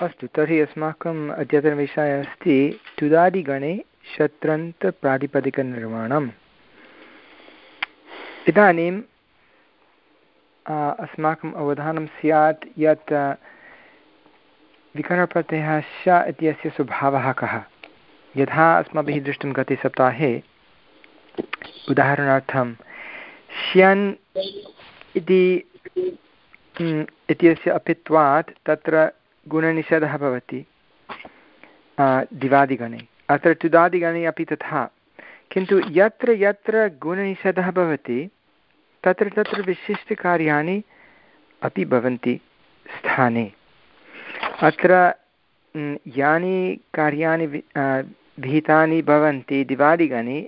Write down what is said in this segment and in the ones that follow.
अस्तु, तर्हि अस्माकम् अद्यतनविषयः अस्ति, तुदादिगणे शत्रन्तप्रातिपदिकनिर्माणम् इदानीम् अस्माकम् अवधानं स्यात् यत् विकरणप्रत्ययः श इत्यस्य स्वभावः कः? यथा अस्माभिः दृष्टं गते सप्ताहे, उदाहरणार्थं, श्यन् इति इत्यस्य अपित्वात् तत्र गुणनिषेधः भवति। दिवादिगणे। अत्र तुदादिगणे अपि तथा। किन्तु यत्र यत्र गुणनिषेधः भवति, तत्र तत्र विशिष्टकार्याणि अपि भवन्ति स्थाने। अत्र यानि कार्याणि विहितानि भवन्ति दिवादिगणे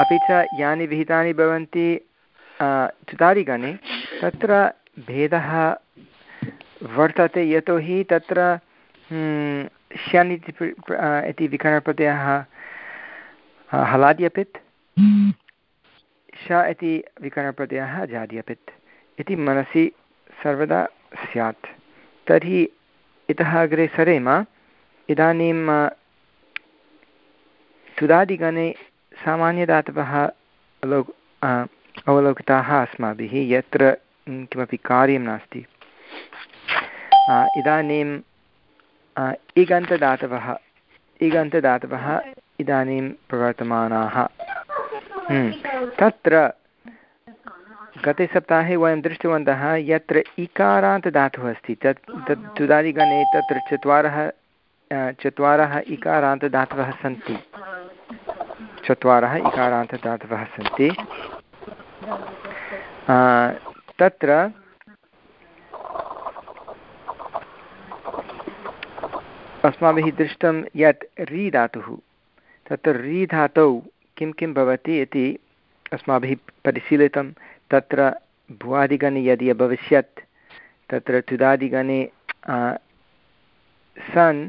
अपि च यानि विहितानि भवन्ति चुतादिगणे तत्र भेदः वर्तते यतोहि तत्र श्यन् इति इति विकरणप्रत्ययः हलाद्यपित्। श इति विकरणप्रत्ययः जाद्यपित्। इति मनसि सर्वदा स्यात्। तर्हि इतः अग्रे सरेम। इदानीं सुदादिगणे सामान्यदातवः अलो अवलोकिताः अस्माभिः। यत्र किमपि कार्यं नास्ति। इदानीम् इगन्तदातवः इगन्तदातवः इदानीं प्रवर्तमानाः। तत्र गते सप्ताहे वयं दृष्टवन्तः यत्र इकारान्तदातुः अस्ति। तत् तत् तुदादिगणे तत्र चत्वारः चत्वारः इकारान्तदातवः सन्ति। चत्वारः इकारान्तदातवः सन्ति। तत्र अस्माभिः दृष्टं यत् री धातुः तत्र री धातौ किं किं भवति इति अस्माभिः परिशीलितं, तत्र भुवादिगणे यदि अभविष्यत्, तत्र तुदादिगणे सन्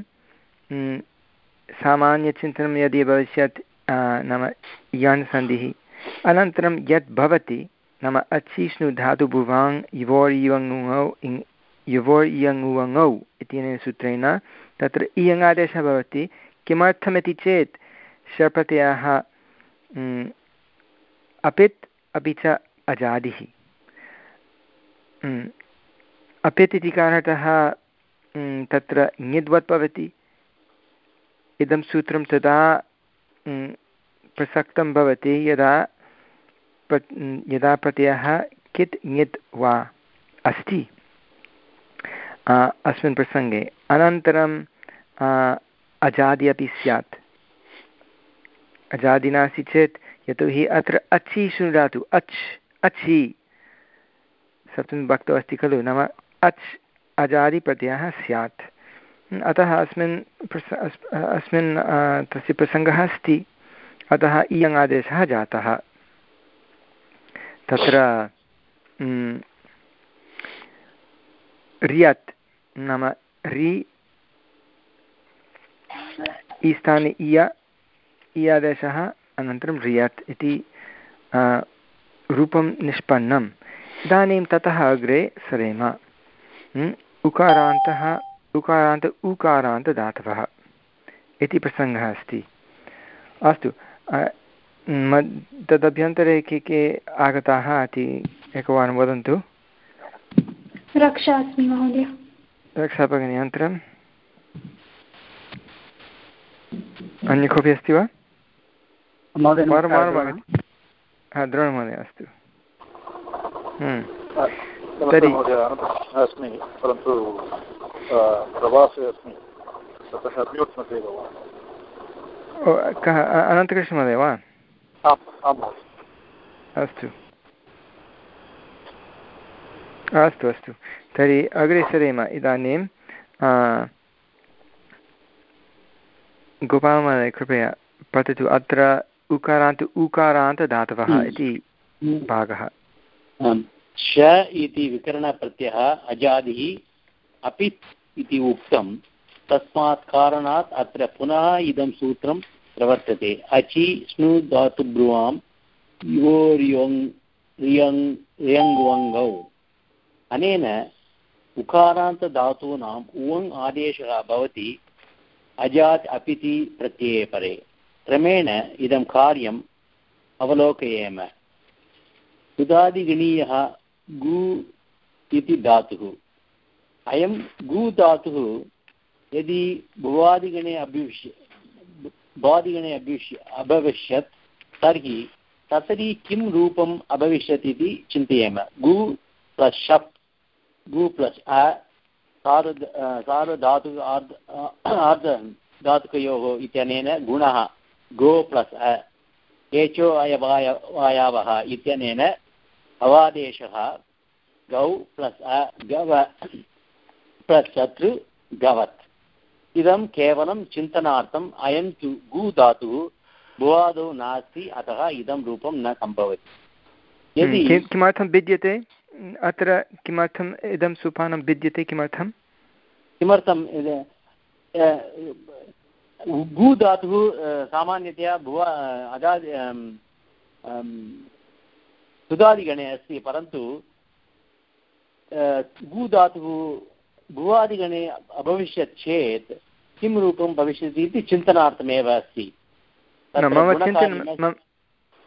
सामान्यचिन्तनं यदि भविष्यत् नाम यण् सन्धिः, अनन्तरं यत् भवति नाम अचिष्णु धातुभुवाङ् युवोर्युवङुङौ युवोर्यङुवङौ इत्यनेन सूत्रेण तत्र इयङादेशः भवति किमर्थमिति चेत् शप्रत्ययः अपित् अपि च अजादिः अपित् इति कारणतः तत्र ङिद्वत् भवति इदं सूत्रं तदा प्रसक्तं भवति यदा यदा प्रत्ययः कित् ङित् वा अस्ति। अस्मिन् प्रसङ्गे, अनन्तरं अजादि अपि स्यात्। अजादि नास्ति चेत्, यतोहि अत्र अच्छि शृणुदातु। अच् अच्छि। सप्तमीभक्तौ अस्ति खलु, नाम अच् अजादिप्रत्ययः स्यात्। अतः अस्मिन् अस्मिन् तस्य प्रसङ्गः अस्ति। अतः इयङ् आदेशः जातः। तत्र रियत् नाम रि, ईस्थाने इय, इयादेशः, अनन्तरं रियत् इति रूपं निष्पन्नम्। इदानीं ततः अग्रे सरेम। उकारान्तः, उकारान्त, उकारान्तदातवः इति प्रसङ्गः अस्ति। अस्तु तदभ्यन्तरे के के आगताः इति एकवारं वदन्तु। रक्षा अस्मि महोदय। रक्षा भगिनी अनन्तरम्। अन्य कोऽपि अस्ति वा? हा द्रोणमहोदय अस्तु। हम्म। तर्हि अस्मि परन्तु प्रवासे अस्मि। ततः कः अनन्तकृष्णमहोदय वा? अस्तु। अस्तु अस्तु। तर्हि अग्रे सरेम इदानीं गोपालमहोदय कृपया पठतु। अत्र उकारान्त उकारान्तदातवः हम्म। इति भागः। श इति विकरणप्रत्ययः अजादिः अपित् इति उक्तं। तस्मात् कारणात् अत्र पुनः इदं सूत्रं प्रवर्तते अचि स्नु धातुब्रुवां योर्योङ् रियङ् रियङ्वङ्गौ अनेन उकारान्तधातूनाम् उवङ् आदेशः भवति अजात् अपिति प्रत्यये परे क्रमेण इदं कार्यम् अवलोकयेम उदादिगणीयः गु इति धातुः अयं गु धातुः यदि भुवादिगणे अभ्युष्य भुवादिगणे अभ्युष्य अभविष्यत्, तर्हि ततरि किं रूपम् अभविष्यत् इति चिन्तयेम। गु प्लस् शप्, गु प्लस् अ सार्ध सार्धधातु आर्ध आर्ध इत्यनेन गुणः गो प्लस् अ। एचो अयवाय वायावः इत्यनेन अवादेशः गौ प्लस् अ, गव, प्लस् शत्रु गवत्। इदं केवलं चिन्तनार्थम् अयं तु गु धातुः भुवादौ नास्ति अतः इदं रूपं न सम्भवति। यदि किमर्थं भिद्यते? अत्र किमर्थम् इदं सोपानं भिद्यते? किमर्थं? किमर्थं गु धातुः सामान्यतया भुवा अदा सुधादिगणे अस्ति परन्तु गु धातुः भुवादिगणे अभविष्यत् चेत् किं रूपं भविष्यति इति चिन्तनार्थमेव अस्ति। मम चिन्तनं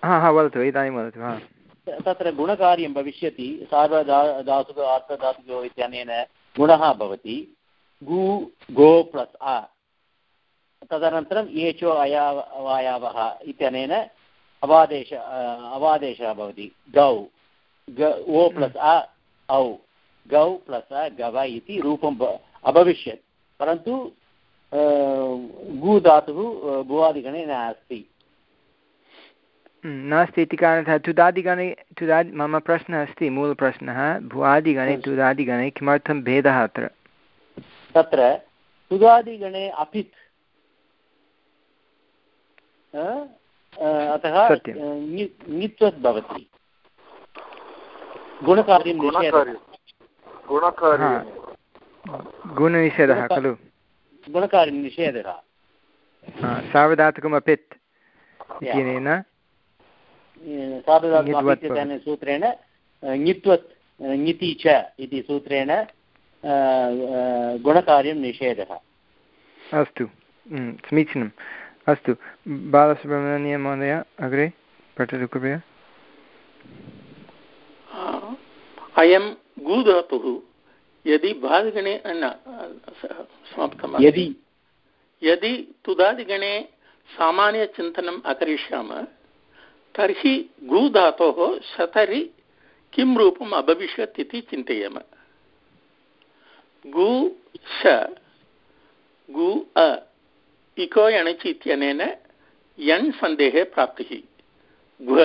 हा हा वदतु इदानीं वदतु हा। तत्र गुणकार्यं भविष्यति सार्वधा धातुक अर्थधातुको इत्यनेन गुणः भवति। गु गो प्लस् अ। तदनन्तरम् एचो अया वायावः इत्यनेन अवादेश अवादेशः भवति। गौ। ग ओ प्लस् अ औ। गौ प्लस गव इति रूपम् अभविष्यत्। परन्तु गु धातुः भुवादिगणे नास्ति। नास्ति इति कारणतः तुदादिगणे तुदादि मम प्रश्नः अस्ति मूलप्रश्नः। भुवादिगणे तुदादिगणे किमर्थं भेदः अत्र? तत्र तुदादिगणे अपित्। अतः ङित्वत् भवति गुणकार्यं गुणनिषेधः खलु गुणकार्यं निषेधः अपित् इत्यनेन सूत्रेण ङित्वत् ङिति च इति सूत्रेण गुणकार्यं निषेधः अस्तु समीचीनम् अस्तु बालसुब्रह्मण्य महोदय अग्रे पठतु कृपया अयं गुधातुः यदि बालगणे समाप्तं यदि यदि तुदादिगणे सामान्यचिन्तनम् अकरिष्यामः तर्हि गुधातोः शतरि किं रूपम् अभविष्यत् इति चिन्तयेम। गु श गु अ इको यणचि इत्यनेन यण् सन्देहे प्राप्तिः। घ्व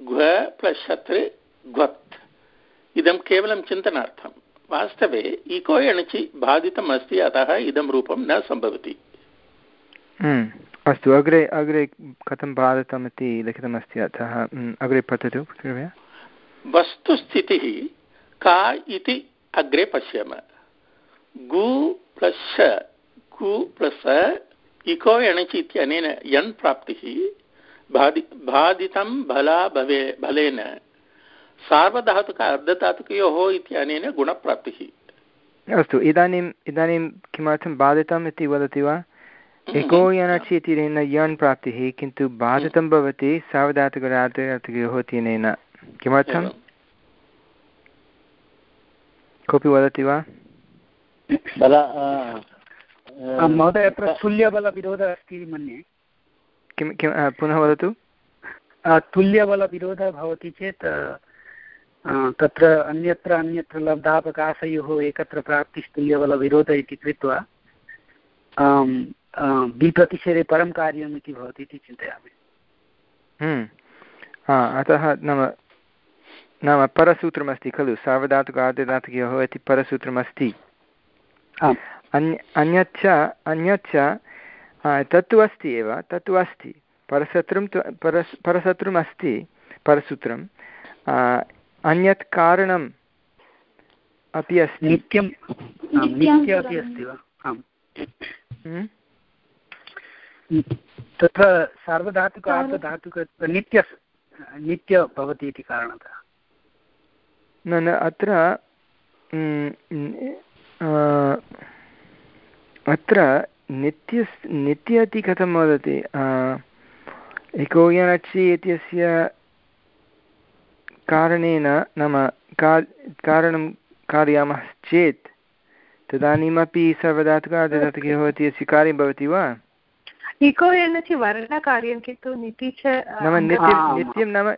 घ्व प्लस् शत्ரு घ्वत् इदं केवलं चिन्तनार्थं। वास्तवे इको यणचि बाधितम् अस्ति अतः इदं रूपं न सम्भवति। अस्तु अग्रे अग्रे कथं बाधितम् इति लिखितमस्ति अतः अग्रे पठतु कृपया वस्तुस्थितिः का इति अग्रे पश्याम। गु प्लस् कु प्लस् इको एणचि इत्यनेन यन् प्राप्तिः बाधि बाधितं बला भवे बलेन सार्वधातुक अर्धधातुकयोः इत्यनेन गुणप्राप्तिः। अस्तु इदानीम् इदानीं किमर्थं बाधितम् इति वदति वा? एको यणचि इत्यनेन यण् प्राप्तिः किन्तु बाधितं भवति सार्वधातुकरातयोः इत्यनेन किमर्थं कोऽपि वदति वा? महोदय अत्र तुल्यबलविरोधः अस्ति मन्ये। किं किं पुनः वदतु। तुल्यबलविरोधः भवति चेत् तत्र अन्यत्र अन्यत्र लब्धापकाशयोः एकत्र प्राप्तिस्तुल्यबलविरोध इति कृत्वा विप्रतिषेधे परं कार्यम् इति भवति इति चिन्तयामि। अतः नाम नाम परसूत्रमस्ति खलु? सार्वधातुक आर्धधातुकयोः इति परसूत्रमस्ति। अन्य अन्यच्च अन्यच्च तत्तु अस्ति एव तत्तु अस्ति। परशत्रुं परस् परशत्रुम् अस्ति परसूत्रम् अन्यत् कारणम् अपि अस्ति। नित्यं नित्य अपि अस्ति वा? तत्र सार्वधातुक अर्धधातुक नित्य नित्य भवति इति कारणतः। न न अत्र अत्र नित्य नित्य इति कथं वदति? इकोयनचि इत्यस्य कारणेन नाम का कारणं कारयामः चेत् तदानीमपि सर्वधातुकार्धधातुके भवति अस्य कार्यं भवति वा? इको एनचि वर्णकार्यं किन्तु निति च नाम नित्यं नित्यं नाम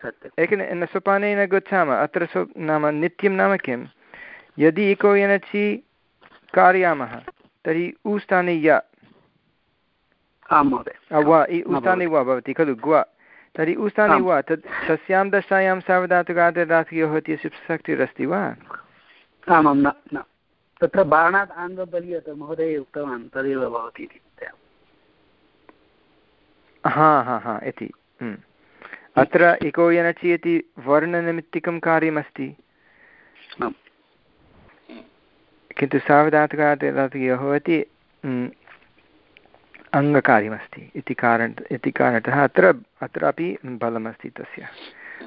एकं सोपानेन गच्छामः अत्र सो नाम नित्यं नाम किं यदि इको एनचि कारयामः तर्हि ऊस्थाने य? वा ऊस्थाने वा भवति खलु ग्वा। तर्हि ऊस्थाने वा? तत् तस्यां दशायां सार्वधातुकार्धधातुकयोः इत्यस्य प्रसक्तिरस्ति वा? आमां न न। तत्र बाणात् आङ्गबलि महोदय उक्तवान् तदेव भवति इति हा हा हा इति। हम्म। अत्र इको यनचि इति वर्णनिमित्तिकं कार्यमस्ति। किन्तु सावधातुकार्धधातुकयोः इति हम्म, अङ्गकार्यमस्ति इति कारण इति कारणतः अत्र अत्रापि बलमस्ति तस्य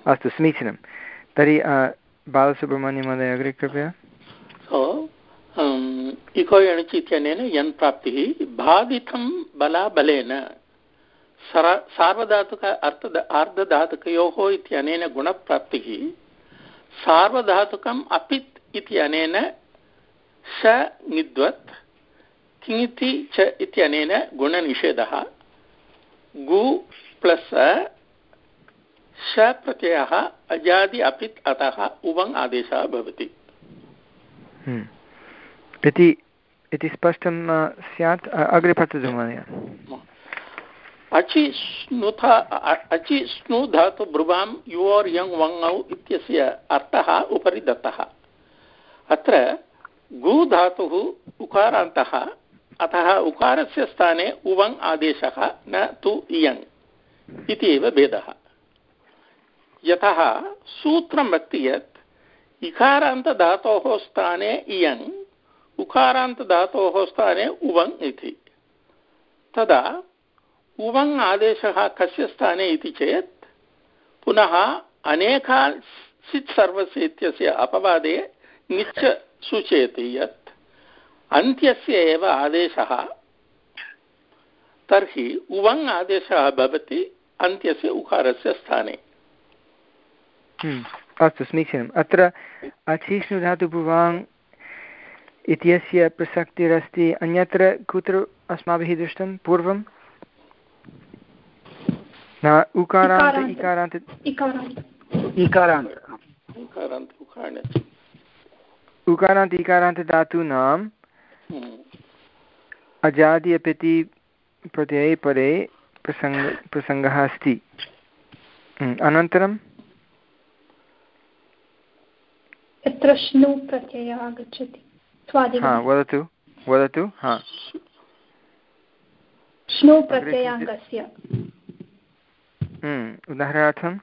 अस्तु समीचीनं तर्हि बालसुब्रह्मण्यमहोदय अग्रे कृपया इको यणचि इत्यनेन यन् प्राप्तिः बाधितं बलाबलेन सार्वधातुक अर्थ आर्धधातुकयोः इत्यनेन गुणप्राप्तिः सार्वधातुकम् अपित् इत्यनेन श निद्वत् किङिति च इत्यनेन गुणनिषेधः गु प्लस् श प्रत्ययः अजादि अपित् अतः उवङ् आदेशः भवति। हम्म। इति स्पष्टं स्यात्। अग्रे पठतु महोदय। अचि स्नुथ अचि स्नु धातु ब्रुवां युवर् यङ् वङौ इत्यस्य अर्थः उपरि दत्तः अत्र गु धातुः उकारान्तः अतः उकारस्य स्थाने उवङ् आदेशः न तु इयङ् इति एव भेदः यतः सूत्रम् अस्ति यत् इकारान्तधातोः स्थाने इयङ् उकारान्तधातोः स्थाने उवङ् इति तदा उवङ् आदेशः कस्य स्थाने इति चेत् पुनः अनेका सित् सर्वस्य इत्यस्य अपवादे निच्च सूचयति यत् अन्त्यस्य एव आदेशः। तर्हि उवङ् आदेशः भवति अन्त्यस्य उकारस्य स्थाने। हम्म, अस्तु समीचीनम्। अत्र अचिष्णुधातुभुवाङ् इत्यस्य प्रसक्तिरस्ति। अन्यत्र कुत्र अस्माभिः दृष्टं? पूर्वं? न उकारान्त इकारान्त। इकारान्त। उकारान्त इकारान्त धातूनां हम्म। अजादि अपि प्रत्यये परे प्रसङ्ग प्रसङ्गः अस्ति। हम्म, अनन्तरं यत्र श्नु प्रत्ययः आगच्छति। वदतु वदतु हा। श्नु प्रत्ययाङ्गस्य। हम्म, उदाहरणार्थं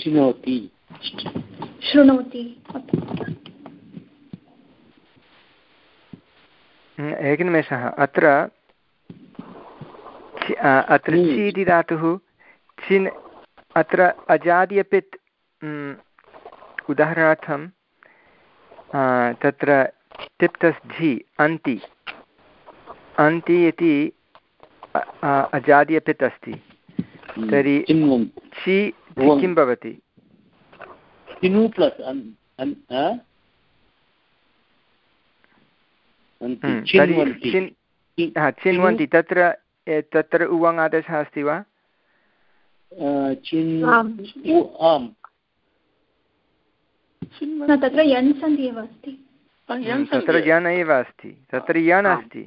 शृणोति शृणोति एकनिमेषः। अत्र अत्र। चि इति धातुः चिन् अत्र अजादि अपित् उदाहरणार्थं तत्र तिप्तस् झि अन्ति। अन्ति इति अजादि अपित् अस्ति। तर्हि चि किं भवति? चिन्वन्ति तत्र तत्र उवङ् आदेशः अस्ति वा? तत्र यन् एव अस्ति। तत्र यन् अस्ति। तत्र यन् अस्ति।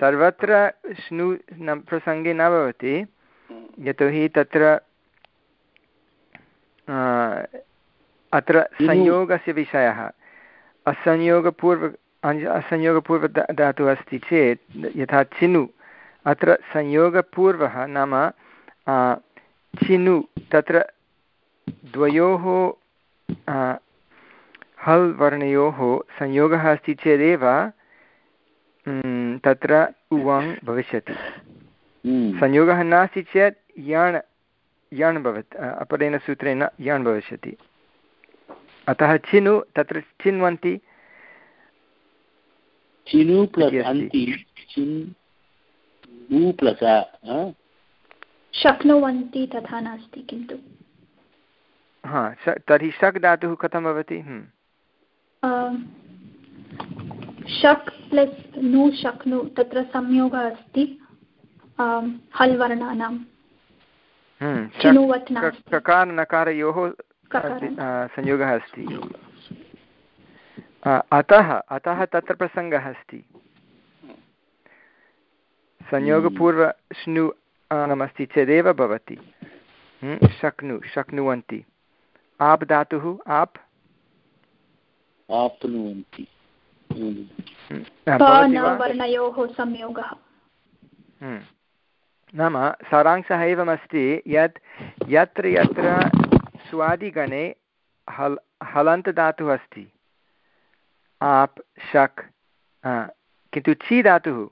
सर्वत्र स्नु प्रसङ्गे न भवति। यतोहि तत्र अत्र संयोगस्य विषयः। असंयोगपूर्व असंयोगपूर्व धातुः अस्ति चेत् यथा चिनु अत्र संयोगपूर्वः नाम चिनु तत्र द्वयोः हल् वर्णयोः संयोगः अस्ति चेदेव तत्र उवाङ् भविष्यति। संयोगः नास्ति चेत् याण् याण् भवत् अपरेण सूत्रेण याण् भविष्यति अतः चिनु तत्र चिन्वन्ति चिनु प्लस्। अन्ति चिन् उ प्लस् अ शक्नुवन्ति तथा नास्ति किन्तु। हा तर्हि शक् धातुः कथं भवति? हम्म, शक् प्लस् नु शक्नु तत्र संयोगः अस्ति हल् वर्णानां हम्म, ककार नकारयोः अस्ति, आ, संयोगः अस्ति। आ, अतः अतः तत्र प्रसङ्गः अस्ति। संयोगपूर्व श्नु आनमस्ति चेदेव भवति। शक्नु शक्नुवन्ति। आप् धातुः आप्? आप्नुवन्ति। नाम सारांशः एवमस्ति यत् यत्र यत्र स्वादिगणे हल् हलन्तदातुः अस्ति। आप् शक् किन्तु छि धातुः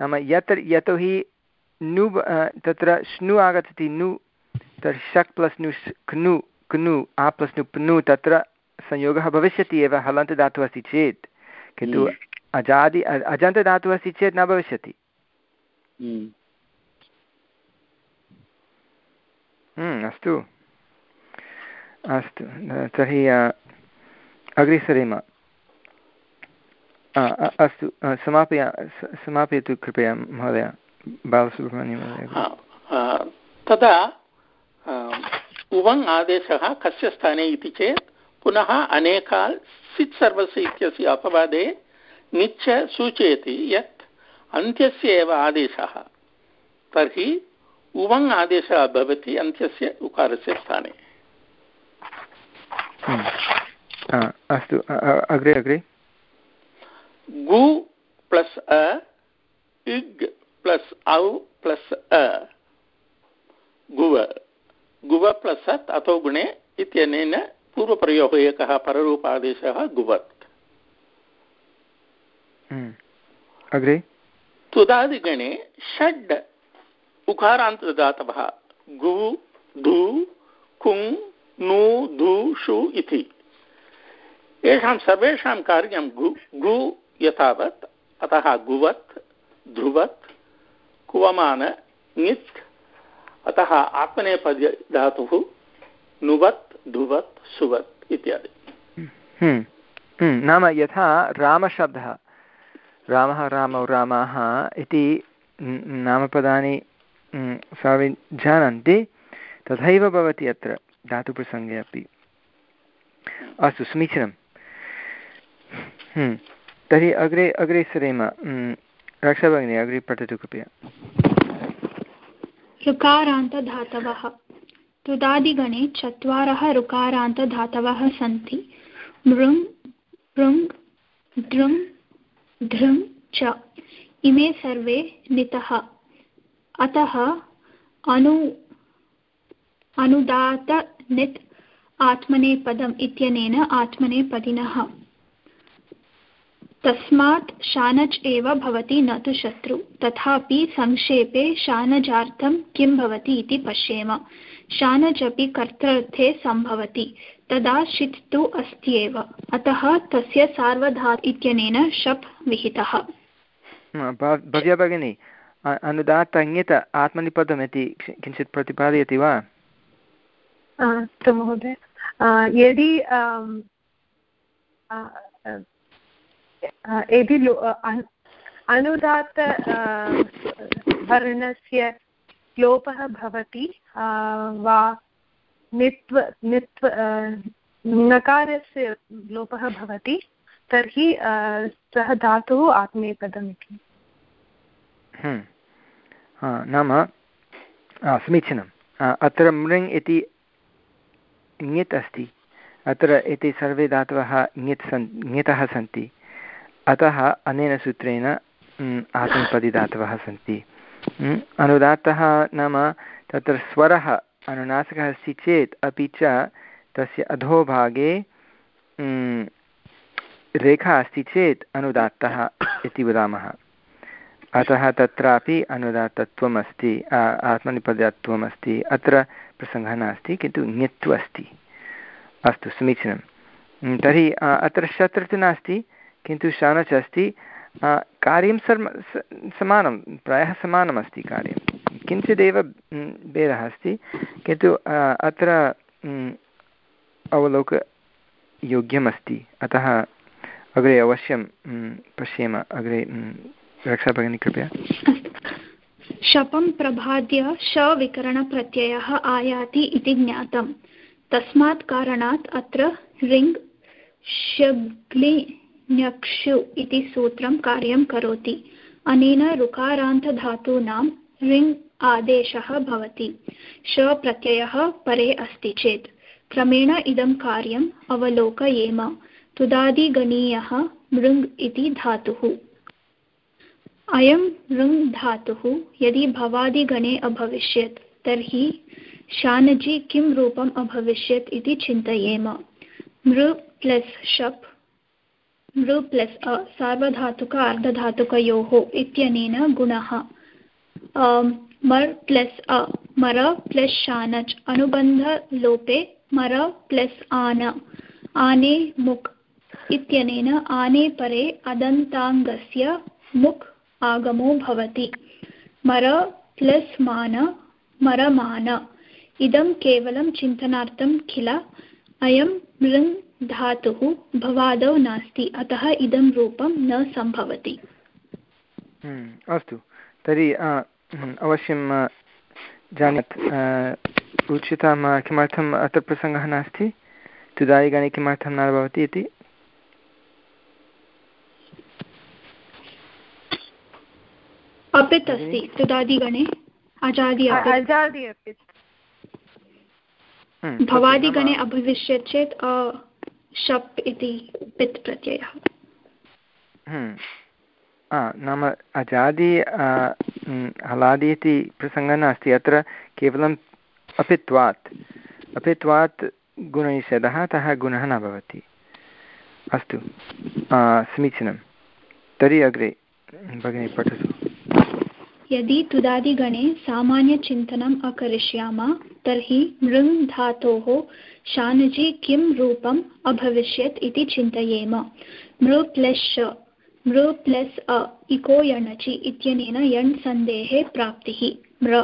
नाम यत्र यतोहि नु तत्र श्नु आगच्छति नु तर्हि शक् प्लस् नु श्- क्नु क्नु आ प्लस् नु प्नु तत्र संयोगः भविष्यति एव हलन्तदातुः अस्ति चेत्। किन्तु। अजादि अजन्तदातुः अस्ति चेत् न भविष्यति। हम्म। अस्तु। अस्तु तर्हि अग्रे सरेम अस्तु समापय समापयतु कृपया महोदय बालसुब्रह्मण्यं महोदय। तदा उवङ् आदेशः कस्य स्थाने इति चेत् पुनः अनेकाल् सित् सर्वस्य इत्यस्य अपवादे निच्च सूचयति यत् अन्त्यस्य एव आदेशः। तर्हि उवङ् आदेशः भवति अन्त्यस्य उकारस्य स्थाने। अस्तु अग्रे अग्रे। गु प्लस् अ इग् प्लस् औ प्लस् अ गुव गुव प्लस् अत् अथो गुणे इत्यनेन पूर्वप्रयोगः एकः पररूपादेशः गुवत् हम्म, अग्रे तुदादिगणे षड् उकारान्तदातवः गु धु कुङ् नु धु षु इति येषां सर्वेषां कार्यं गु गु यथावत् अतः गुवत् ध्रुवत् कुवमान ङित् अतः आत्मनेपद्य धातुः नुवत् धुवत् सुवत् इत्यादि। हम्म, हम्म, नाम यथा रामशब्दः। रामः रामौ रामाः इति नामपदानि हम्म, सर्वे जानन्ति तथैव भवति अत्र धातुप्रसङ्गे अपि। अस्तु समीचीनं तर्हि अग्रे अग्रे सरेम हम्म, रक्षा अग्रे पठतु कृपया। ऋकारान्तधातवः। तुदादिगणे चत्वारः ऋकारान्तधातवः सन्ति। मृङ् पृङ् दृङ् धृङ् च। इमे सर्वे नितः। अतः अनु अनुदातनित् आत्मनेपदम् इत्यनेन आत्मनेपदिनः। तस्मात् शानच् एव भवति न तु शत्रु। तथापि संक्षेपे शानजार्थं किं भवति इति पश्येम। शानच् अपि कर्तृर्थे सम्भवति। तदा षित् तु अस्ति एव। अतः तस्य सार्वधा इत्यनेन शप् विहितः। भव्या भगिनी अ- अनुदात्तङ्गित आत्मनिपदमिति कि- किञ्चित् प्रतिपादयति वा? अस्तु महोदय। यदि यदि अनुदात्त वर्णस्य लोपः भवति वा नित्व नित्व नकारस्य लोपः भवति, तर्हि सः धातुः आत्मीयपदम् इति हम्म। नाम समीचीनम्। अत्र मृङ् इति ङित् अस्ति। अत्र एते सर्वे धातवः ङित् सन्, ङितः सन्ति। अतः अनेन सूत्रेण म्, आत्मपदिधातवः सन्ति। अनुदात्तः नाम तत्र स्वरः अनुनासिकः अस्ति चेत् अपि च तस्य अधोभागे रेखा अस्ति चेत् अनुदात्तः इति वदामः। अतः तत्रापि अनुदात्तत्वम् अस्ति आत्मनिपदत्वम् अस्ति अत्र प्रसङ्गः नास्ति किन्तु ङित्व अस्ति अस्तु समीचीनं तर्हि अत्र शत्र तु नास्ति। किन्तु शनच् अस्ति कार्यं सर् समानं, प्रायः समानमस्ति कार्यं। किञ्चिदेव भेदः अस्ति। किन्तु अत्र अवलोकयोग्यमस्ति अतः अग्रे अवश्यं पश्येम अग्रे रक्षाभगिनी कृपया। शपं प्रभाद्य शविकरणप्रत्ययः आयाति इति ज्ञातं तस्मात् कारणात् अत्र ऋङ् शग्लि ण्यक्षु इति सूत्रं कार्यं करोति। अनेन ऋकारान्तधातूनां ऋङ् आदेशः भवति। श प्रत्ययः परे अस्ति चेत्। क्रमेण इदं कार्यम् अवलोकयेम। तुदादिगणीयः मृङ् इति धातुः। अयं ऋङ् धातुः यदि भवादिगणे अभविष्यत्, तर्हि शानजि किं रूपम् अभविष्यत् इति चिन्तयेम। मृ प्लस् शप् मृ प्लस् अ, सार्वधातुक अर्धधातुकयोः इत्यनेन गुणः। मर् प्लस् अ, मर प्लस् शानच् अनुबन्धलोपे मर प्लस् आन। आने मुक् इत्यनेन आने परे अदन्ताङ्गस्य मुक् आगमो भवति। मर प्लस् मान मरमान इदं केवलं चिन्तनार्थं किल? अयं मृङ् धातुः भवादौ नास्ति। अतः इदं रूपं न सम्भवति। हम्म, अस्तु। तर्हि हम्म, अवश्यं जानात्। उच्यतां किमर्थम् अत्र प्रसङ्गः नास्ति? तुदायिगणे किमर्थं न भवति इति? अपित् अस्ति। तुदादिगणे? अजादि हम्म, भवादिगणे अभविष्यत् चेत् शप् इति पित् प्रत्ययः। हम्म। नाम अजादि हलादि इति प्रसङ्गः नास्ति। अत्र केवलम् अपित्वात्। अपित्वात् गुणनिषेधः अतः गुणः न भवति। अस्तु। समीचीनं तर्हि अग्रे, भगिनी, पठतु। यदि तुदादिगणे सामान्यचिन्तनम् अकरिष्यामः, तर्हि मृङ् धातोः शानजि किं रूपम् अभविष्यत् इति चिन्तयेम। मृ प्लस् मृ प्लस् अ, इको यणचि इत्यनेन यण् सन्धेः प्राप्तिः। मृ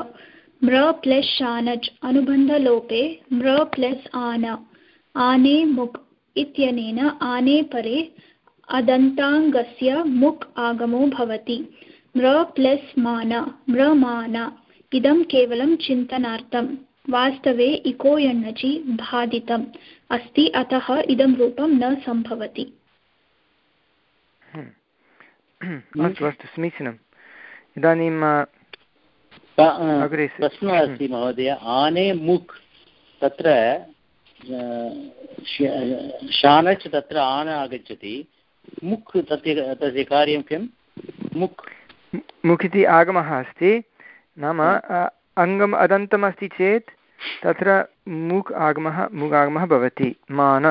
मृ प्लस् शानज् अनुबन्धलोपे मृ प्लस् आन, आने मुक् इत्यनेन आने परे अदन्ताङ्गस्य मुक् आगमो भवति। मृ प्लस् मान मृमान इदं केवलं चिन्तनार्थं वास्तवे इको यण्णचि बाधितम् अस्ति अतः इदं रूपं न सम्भवति। हम्म। अस्तु अस्तु समीचीनम्। इदानीं प्रश्नः अस्ति महोदय। आने मुक् तत्र शानच् तत्र आन आगच्छति। मुक् तस्य तस्य कार्यं किं मुक् मुक् इति आगमः अस्ति। नाम अङ्गम् अदन्तम् अस्ति चेत् तत्र मुक् आगमः मुग् आगमः भवति। मान।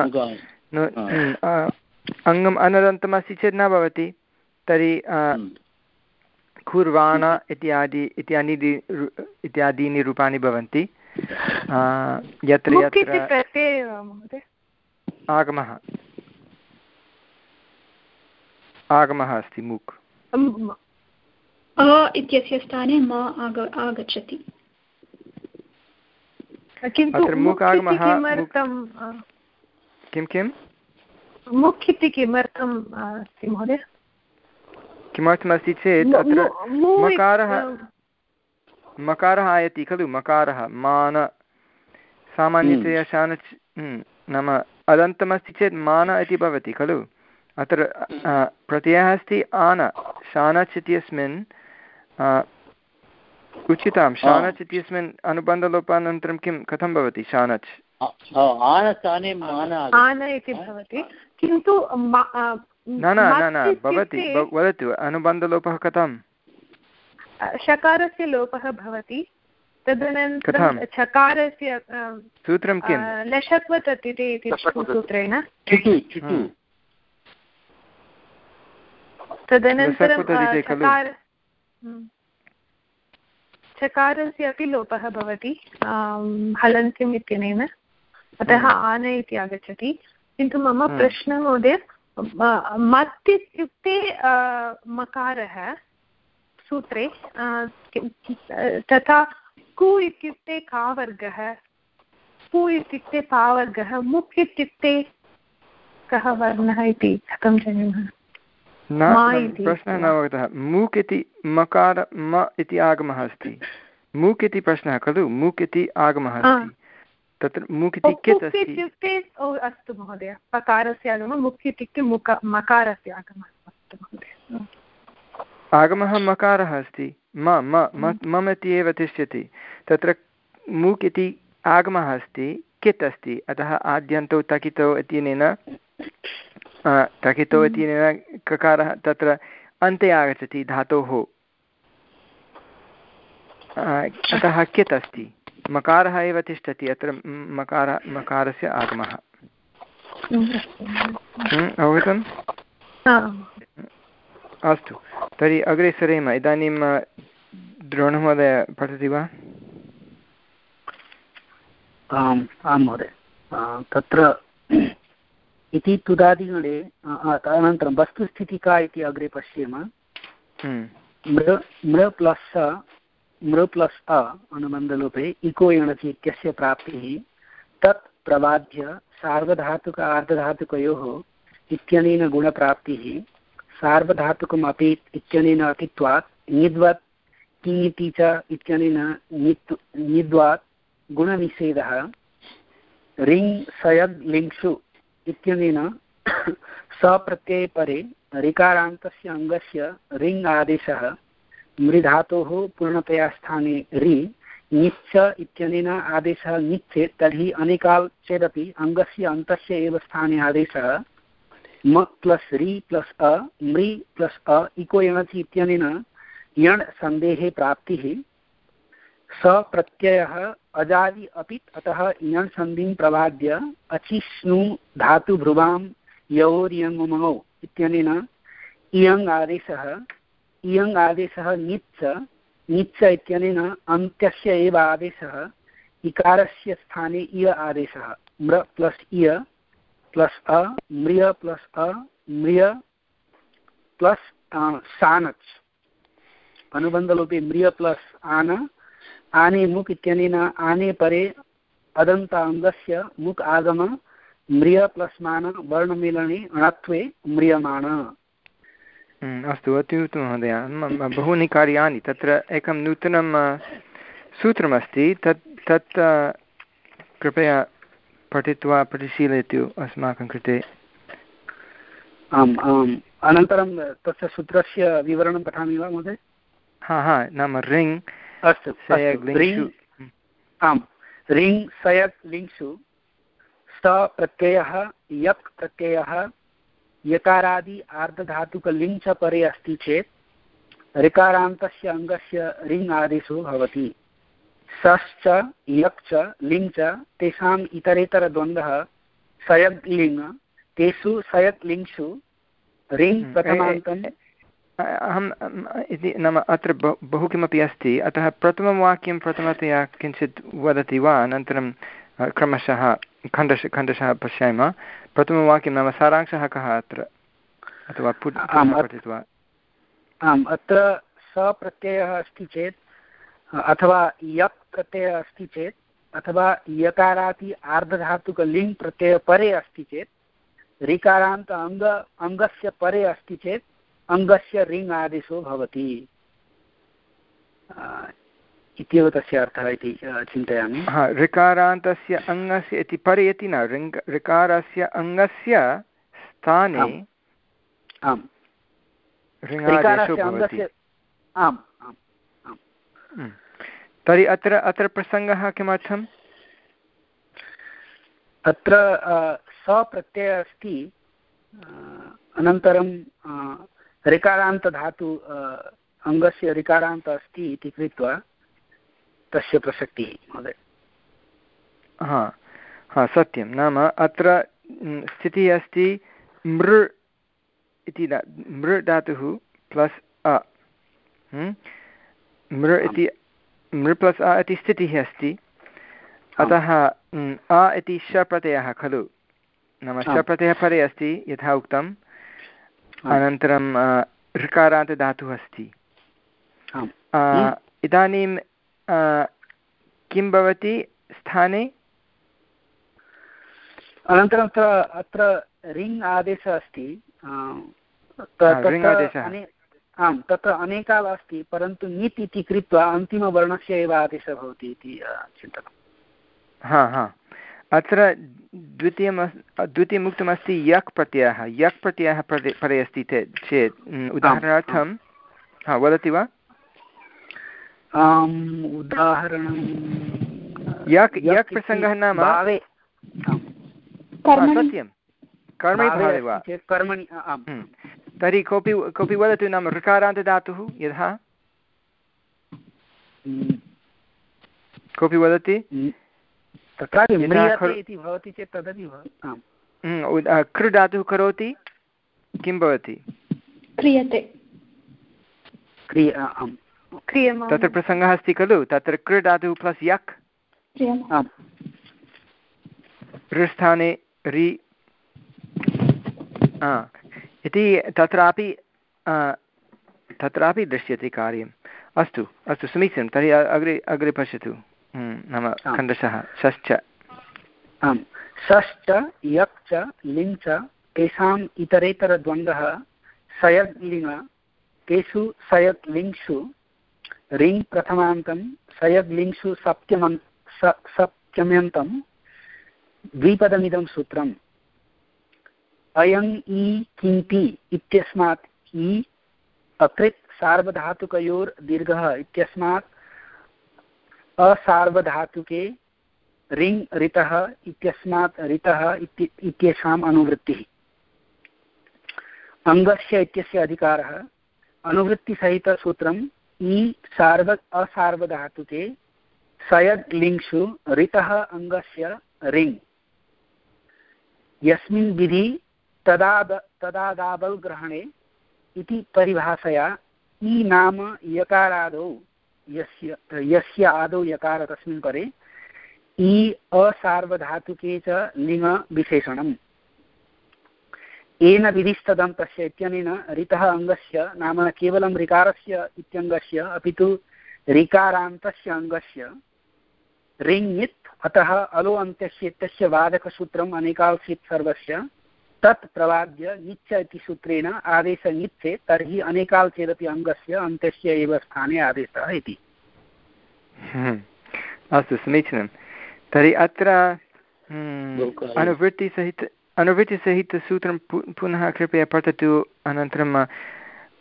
अङ्गम् अनदन्तम् अस्ति चेत् न भवति। तर्हि खुर्वाण इत्यादि इत्यादि इत्यादीनि रूपाणि भवन्ति। यत्र यत्र आगमः। आगमः अस्ति मुक्। अ इत्यस्य स्थाने म आग आगच्छति। किं किं? मुख् इति किमर्थम् अस्ति महोदय? किमर्थमस्ति चेत् अत्र मकारः मकारः आयति खलु मकारः मान। सामान्यतया हम्म। शान हम्म, नाम अदन्तमस्ति चेत् मान इति भवति खलु। अत्र प्रत्ययः अस्ति आन। शानच् इत्यस्मिन् उचितां शानच् इत्यस्मिन् अनुबन्धलोपानन्तरं किं कथं भवति शानच्? किन्तु न न न न भवति वदतु अनुबन्धलोपः कथं शकारस्य लोपः भवति। तदनन्तरं चकारस्य सूत्रं किं? लषत्वततिते इति सूत्रेण। तदनन्तरं चकारस्य अपि लोपः भवति हलन्त्यम् इत्यनेन अतः आन इति आगच्छति। किन्तु मम प्रश्नः महोदय मत् इत्युक्ते मकारः सूत्रे तथा कु इत्युक्ते का वर्गः पु इत्युक्ते पावर्गः मुक् इत्युक्ते कः वर्णः इति कथं जानीमः? प्रश्नः न अवगतः मूक् इति मकार म इति आगमः अस्ति। मूक् इति प्रश्नः खलु? मूक् इति आगमः अस्ति। तत्र मुक् इति कित् अस्ति? इत्युक्ते अस्तु महोदय। पकारस्य आगमः मुक् इत्युक्ते मुक मकारस्य आगमः अस्तु महोदय। आगमः मकारः अस्ति। म मम इति एव तिष्ठति। तत्र मुक् इति आगमः अस्ति। कित् अस्ति? अतः आद्यन्तौ तकितौ इत्यनेन तकितौ इत्यनेन ककारः तत्र अन्ते आगच्छति धातोः। अतः कित् अस्ति मकारः एव तिष्ठति अत्र मकार मकारस्य आगमः। अवगतम् अस्तु तर्हि अग्रे सरेम इदानीं द्रोणमहोदय पठति वा? आम् आं महोदय। तत्र इति तुदादिगणे अनन्तरं वस्तुस्थितिका इति अग्रे पश्येम। मृ मृ प्लस् मृ प्लस् अ अनुबन्धलोपे इको यणचि इत्यस्य प्राप्तिः तत् प्रबाध्य सार्वधातुक आर्धधातुकयोः इत्यनेन गुणप्राप्तिः सार्वधातुकम् अपि इत्यनेन अतित्वात् निद्वत् किङिति च इत्यनेन नित् निद्वात् गुणनिषेधः। रिङ् सयद् लिङ्क्षु इत्यनेन सप्रत्यये परे ऋकारान्तस्य अङ्गस्य रिङ् आदेशः मृधातोः पूर्णतया स्थाने रि निच्च इत्यनेन आदेशः निच्चेत् तर्हि अनेकाल् चेदपि अङ्गस्य अन्तस्य एव स्थाने आदेशः म प्लस् रि प्लस् अ, मृ प्लस् अ इको यणचि इत्यनेन यण् सन्देहे प्राप्तिः। स प्रत्ययः अजादि अपि अतः यण् सन्धिं प्रबाद्य अचिष्णु धातुभ्रुवां ययोर्यङ्मौ इत्यनेन इयङ् आदेशः इयङ् आदेशः निच्च निच्च इत्यनेन अन्त्यस्य एव आदेशः, इकारस्य स्थाने इय आदेशः, म्र प्लस् इय, प्लस् अ, म्रिय प्लस् अ, म्रिय प्लस् सानच्। अनुबन्धलोपे म्रिय प्लस् आन आने मुक् इत्यनेन आने परे अदन्त अङ्गस्य मुक् आगम म्रिय प्लस् मान वर्णमेलने णत्वे म्रियमाण। हम्म, अस्तु अति उत्तमं महोदय बहूनि कार्याणि तत्र एकं नूतनं सूत्रमस्ति। तत् तत् कृपया पठित्वा परिशीलयतु अस्माकं कृते। आम् आम्। अनन्तरं तस्य सूत्रस्य विवरणं पठामि वा महोदय? हा हा नाम रिङ् अस्तु आम् रिङ् सयक् लिङ्क्षु स प्रत्ययः यक् प्रत्ययः यकारादि आर्धधातुकलिङ् च परे अस्ति चेत् ऋकारान्तस्य अङ्गस्य रिङ् आदेशो भवति। सश्च यक् च लिङ् च तेषाम् इतरेतरद्वन्द्वः सयग् लिङ् तेषु सयग् लिङ्क्षु रिङ् प्रथमान्तम् अहम् इति नाम अत्र बहु किमपि अस्ति। अतः प्रथमं वाक्यं प्रथमतया किञ्चित् वदति वा? अनन्तरं क्रमशः खण्डश खण्डशः पश्यामः प्रथमवाक्यं नाम सारांशः कः अत्र? अथवा पठित्वा। आम् अत्र सप्रत्ययः अस्ति चेत् अथवा यक् प्रत्ययः अस्ति चेत् अथवा यकाराति आर्धधातुकलिङ् प्रत्ययपरे अस्ति चेत् ऋकारान्त अङ्ग अङ्गस्य परे अस्ति चेत् अङ्गस्य रिङ् आदेशो भवति। इत्येव तस्य अर्थः इति चिन्तयामि। हा ऋकारान्तस्य अङ्गस्य इति परे इति न ऋङ् ऋकारस्य अङ्गस्य स्थाने आम् आम्। तर्हि अत्र अत्र प्रसङ्गः किमर्थम्? अत्र सप्रत्ययः अस्ति। अनन्तरं ऋकारान्तधातु अङ्गस्य ऋकारान्तः अस्ति इति कृत्वा तस्य प्रसक्तिः महोदय। हा हा सत्यं। नाम अत्र स्थितिः अस्ति मृ इति दा मृ धातुः प्लस् अ। मृ इति मृ प्लस् अ इति स्थितिः अस्ति। अतः अ इति शप्रत्ययः खलु। नाम शप्रत्ययः परे अस्ति यथा उक्तम्। अनन्तरं ऋकारान्तधातुः अस्ति इदानीं किं भवति स्थाने? अनन्तरं अत्र अत्र रिङ् आदेशः अस्ति। आम् तत्र अनेकाः अस्ति परन्तु नित् इति कृत्वा अन्तिमवर्णस्य एव आदेशः भवति इति चिन्तनं हा हा। अत्र द्वितीयम् द्वितीयमुक्तमस्ति यक् प्रत्ययः। यक् प्रत्ययः परे अस्ति चेत्। उदाहरणार्थं हा वदति वा? उदाहरणं यक् यक् प्रसङ्गः नाम? सत्यं कर्मणि भावे वा? कर्मणि तर्हि कोऽपि कोऽपि वदतु नाम ऋकारान्तदातुः यथा? कोऽपि वदति? कृ धातुः करोति किं भवति? क्रियते। तत्र प्रसङ्गः अस्ति खलु? तत्र कृ धातुः प्लस् यक्। ऋस्थाने रि। इति तत्रापि तत्रापि दृश्यते कार्यम्। अस्तु अस्तु समीचीनं। तर्हि अग्रे अग्रे पश्यतु। नाम खण्डशः षश्च आम्। षश्च यक् च लिङ् च तेषाम् इतरेतरद्वन्द्वः सयग् लिङ् तेषु सयग् लिङ्क्षु रिङ् प्रथमान्तं सयग् लिङ्क्षु सप्तमन् सप्तम्यन्तं द्विपदमिदं सूत्रम्। अयम् इ किङ्पि इत्यस्मात् इ अकृत् सार्वधातुकयोर्दीर्घः इत्यस्मात् असार्वधातुके रिङ् ऋतः इत्यस्मात् ऋतः इत्येषाम् अनुवृत्तिः। अङ्गस्य इत्यस्य अधिकारः, अनुवृत्तिसहितसूत्रम् इ सार्व असार्वधातुके सयद् लिङ्क्षु ऋतः अङ्गस्य रिङ्। यस्मिन् विधि तदाद तदादाबल् इति परिभाषया इ नाम यकारादौ यस्य यस्य आदौ यकार तस्मिन् परे इ असार्वधातुके च लिङ्गविशेषणम् येन विधिस्तदन्तस्य इत्यनेन ऋतः अङ्गस्य नाम न केवलं ऋकारस्य इत्यङ्गस्य, अपि तु ऋकारान्तस्य अङ्गस्य। ऋङ् अतः अलो अन्त्यस्य इत्यस्य वादकसूत्रम् अनेकाल्सित् सर्वस्य। तत् प्रवाद्य निच्च इति सूत्रेण आदेशः निच्चे तर्हि अनेकाल् चेदपि अङ्गस्य अन्त्यस्य एव स्थाने आदेशः इति। हम्म। अस्तु समीचीनं। तर्हि अत्र हम्म, अनुवृत्तिसहित अनुवृत्तिसहितसूत्रं पुनः कृपया पठतु अनन्तरं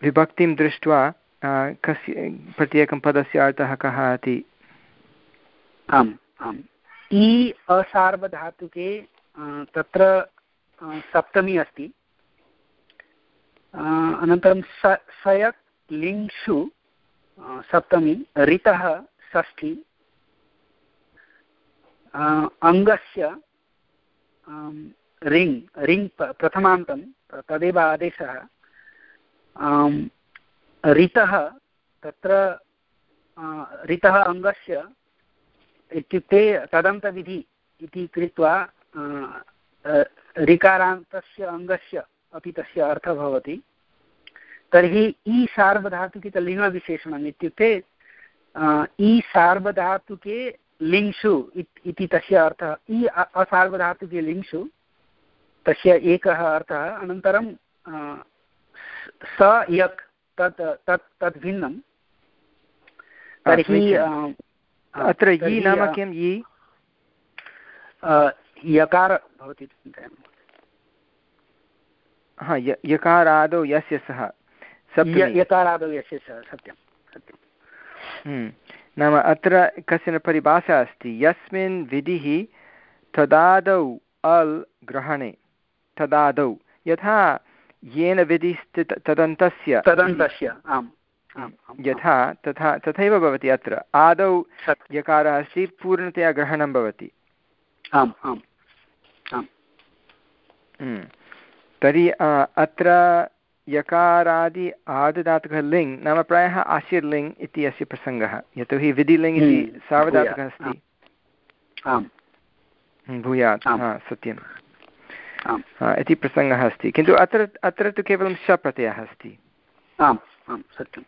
विभक्तिं दृष्ट्वा कस्य प्रत्येकं पदस्य अर्थः कः इति। आम् आम्। इ असार्वधातुके तत्र सप्तमी अस्ति। अनन्तरं स, सयक् लिङ्क्षु सप्तमी, ऋतः षष्ठी अङ्गस्य रिङ् रिङ् प्रथमान्तं तदेव आदेशः। ऋतः, तत्र ऋतः अङ्गस्य इत्युक्ते तदन्तविधि इति कृत्वा ऋकारान्तस्य अङ्गस्य अपि तस्य अर्थः भवति। तर्हि इ सार्वधातुके लिङ्गविशेषणम् इत्युक्ते इ सार्वधातुके लिङ्क्षु इति तस्य अर्थः इ असार्वधातुके लिङ्क्षु तस्य एकः अर्थः अनन्तरं स यक् तत् तत् तद् भिन्नं। तर्हि अत्र इ नाम किं इ यकार भवति चिन्तयामि। हा यकारादौ यस्य सः? यकारादौ यस्य सः? सत्यं सत्यं। हम्म। नाम अत्र कश्चन परिभाषा अस्ति। यस्मिन् विधिः तदादौ अल् ग्रहणे। तदादौ। यथा येन विधिस्ति तदन्तस्य। तदन्तस्य आम् यथा तथा तथैव भवति अत्र। आदौ यकारः अस्ति पूर्णतया ग्रहणं भवति। आम् आम्। तर्हि अत्र यकारादि आददातुकः लिङ् नाम प्रायः आशिर् लिङ् इति अस्य प्रसङ्गः। यतोहि विधिलिङ् इति हम्म। सावधातुकः अस्ति। भूयात्। हा सत्यं इति प्रसङ्गः अस्ति। किन्तु अत्र अत्र तु केवलं श प्रत्ययः अस्ति। आम् आं सत्यम्।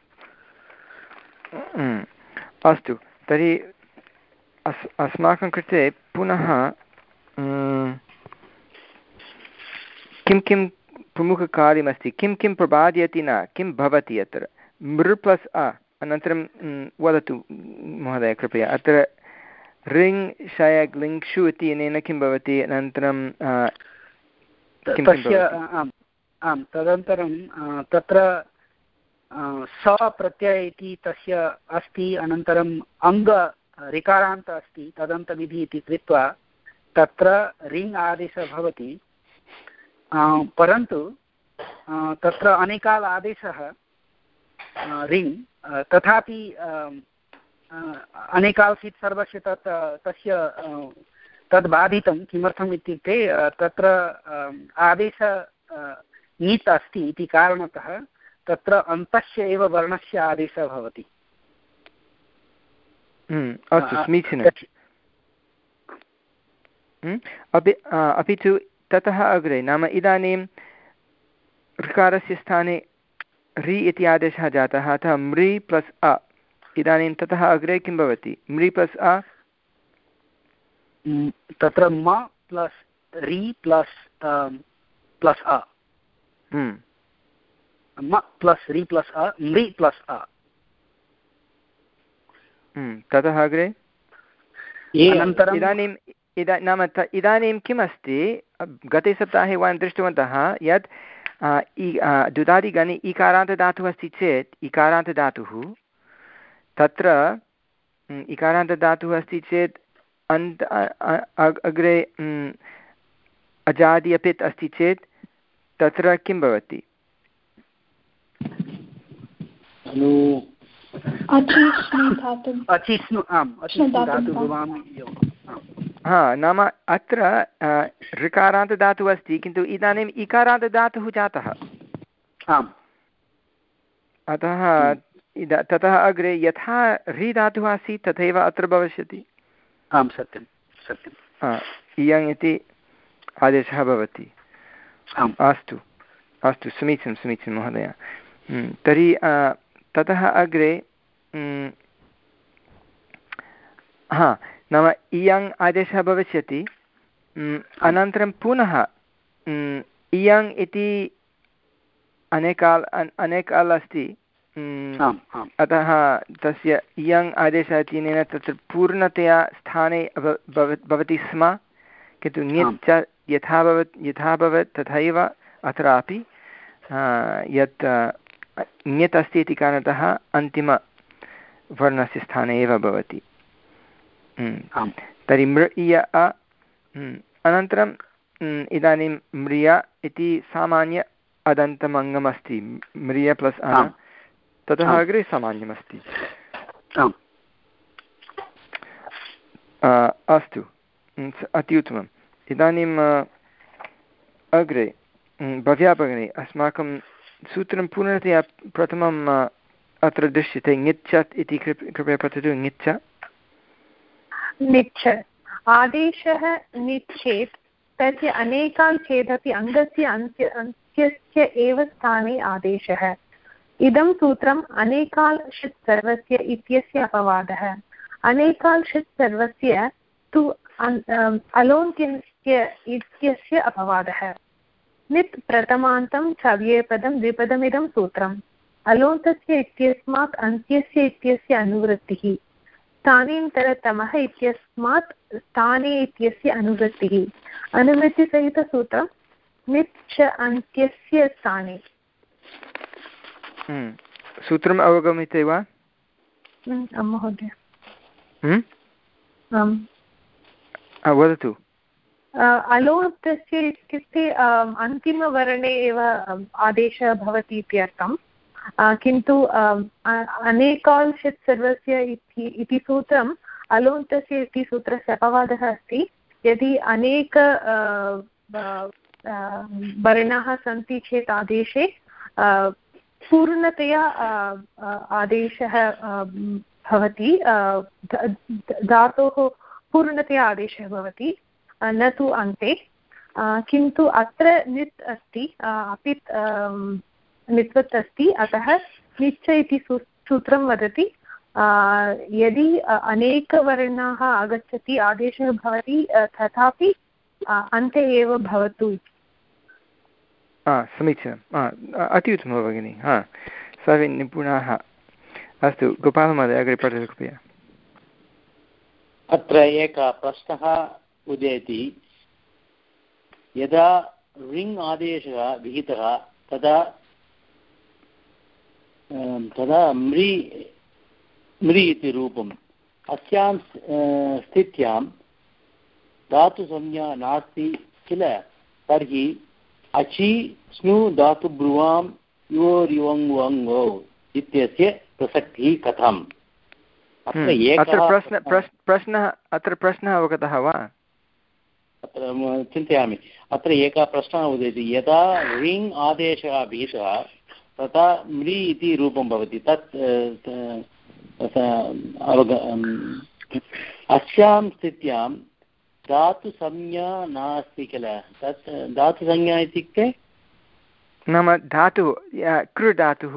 अस्तु। तर्हि अस् अस्माकं कृते पुनः किं किं प्रमुखकार्यमस्ति? किं किं प्रबादयति न? किं भवति अत्र? मृ प्लस् अ अनन्तरं वदतु महोदय कृपया। अत्र ऋङ् शयग् लिङ्क्षु इति अनेन किं भवति? अनन्तरं तस्य आम् आम् तदनन्तरं तत्र स प्रत्यय इति तस्य अस्ति अनन्तरम् अङ्ग ऋकारान्त अस्ति तदन्तविधि इति कृत्वा तत्र रिङ् आदेशः भवति। परन्तु तत्र अनेकाल् आदेशः रिङ् तथापि अनेकाल्सित् सर्वस्य तत् तस्य तद् बाधितं किमर्थम् इत्युक्ते तत्र आदेश नीत् अस्ति इति कारणतः तत्र अन्तस्य एव वर्णस्य आदेशः भवति। हम्म, अस्तु समीचीनम्। हम्म, अपि अपि तु ततः अग्रे। नाम इदानीं ऋकारस्य स्थाने रि इति आदेशः जातः अतः म्रि प्लस् अ। इदानीं ततः अग्रे किं भवति? म्रि प्लस् अ? तत्र म प्लस् रि प्लस् प्लस् अ। म प्लस् रि प्लस् अ म्रि प्लस् अ। ततः अग्रे। इदानीम् इदा नाम इदानीं किम् अस्ति गते सप्ताहे वयं दृष्टवन्तः यत् दुदादिगणे इकारान्तदातुः अस्ति चेत् इकारान्तदातुः तत्र इकारान्तदातुः अस्ति चेत् अन्त अग्रे अजादि अपित् अस्ति चेत् तत्र किं भवति? हा नाम अत्र ऋकारान्तदातुः अस्ति किन्तु इदानीम् इकारान्तदातुः जातः। आम्। अतः इदा ततः अग्रे यथा ह्री धातुः आसीत् तथैव अत्र भविष्यति। आं सत्यं सत्यं। इयङ् इति आदेशः भवति। अस्तु अस्तु समीचीनं समीचीनं महोदय। तर्हि ततः अग्रे हा नाम इयङ् आदेशः भविष्यति। अनन्तरं पुनः इयङ् इति अनेकाल् अनेकाल् अस्ति। अतः तस्य इयङ् आदेशः इत्यनेन तत्र पूर्णतया स्थाने भवति स्म। किन्तु ङित् च यथा भवत् यथा भवत् तथैव अत्रापि यत् ङित् अस्ति इति कारणतः अन्तिमवर्णस्य स्थाने एव भवति। तर्हि मृ इय अ। अनन्तरं इदानीं म्रिय इति सामान्य अदन्तमङ्गमस्ति। म्रिय प्लस् अ। ततः अग्रे सामान्यमस्ति। अस्तु। अति उत्तमम्। इदानीम् अग्रे भव्या भगिनी अस्माकं सूत्रं पूर्णतया प्रथमम् अत्र दृश्यते ङिच्छत् इति कृपया पठतु ङिच्छ। निच्छ। आदेशः निच्छेत्। तस्य अनेकान् चेदपि अङ्गस्य अन्त्य अन्त्यस्य एव स्थाने आदेशः। इदं सूत्रम् अनेकाल् षित् सर्वस्य इत्यस्य अपवादः। अनेकाल् षित् सर्वस्य तु अलोन्त्यस्य इत्यस्य अपवादः। नित् प्रथमान्तं छव्येपदं द्विपदमिदं सूत्रम्। अलोन्तस्य इत्यस्मात् अन्त्यस्य इत्यस्य अनुवृत्तिः। स्थानेन्तरतमः इत्यस्मात् स्थाने इत्यस्य अनुवृत्तिः। अनुवृत्तिसहितसूत्रं निच् अन्त्यस्य स्थाने। हम्म। सूत्रम् अवगम्यते वा? हम्म, महोदय। हम्म? वदतु। अलोन्तस्य इत्युक्ते अन्तिमवर्णे एव आदेशः भवति इत्यर्थं किन्तु अनेकांशत् सर्वस्य इति सूत्रम् अलोन्तस्य इति सूत्रस्य अपवादः अस्ति। यदि अनेक वर्णाः सन्ति चेत् आदेशे पूर्णतया आदेशः भवति धातोः पूर्णतया आदेशः भवति न तु अन्ते। किन्तु अत्र नित् अस्ति अपि नित्वत् अस्ति अतः निच्च इति सूत्रं वदति। यदि अनेकवर्णाः आगच्छति आदेशः भवति तथापि अन्ते एव भवतु इति। समीचीनम् अति उत्तमं भगिनि। हा सर्वे निपुणाः। अस्तु गोपालमहोदय अग्रे पठतु कृपया। अत्र एकः प्रश्नः उदेति। यदा ऋङ् आदेशः विहितः तदा तदा म्रि म्रि इति रूपम्। अस्यां स्थित्यां धातुसंज्ञा नास्ति किल? तर्हि अचि स्नु धातुब्रुवां योर्युवङ् इत्यस्य प्रसक्तिः कथम्? अत्र प्रश्नः अत्र प्रश्नः अवगतः वा? अत्र चिन्तयामि। अत्र एकः प्रश्नः उदेति। यदा ऋङ् आदेशः विहितः तथा म्रि इति रूपं भवति। तत् अवग अस्यां स्थित्यां धातुसंज्ञा नास्ति किल? तत् धातुसंज्ञा इत्युक्ते? नाम धातुः कृ धातुः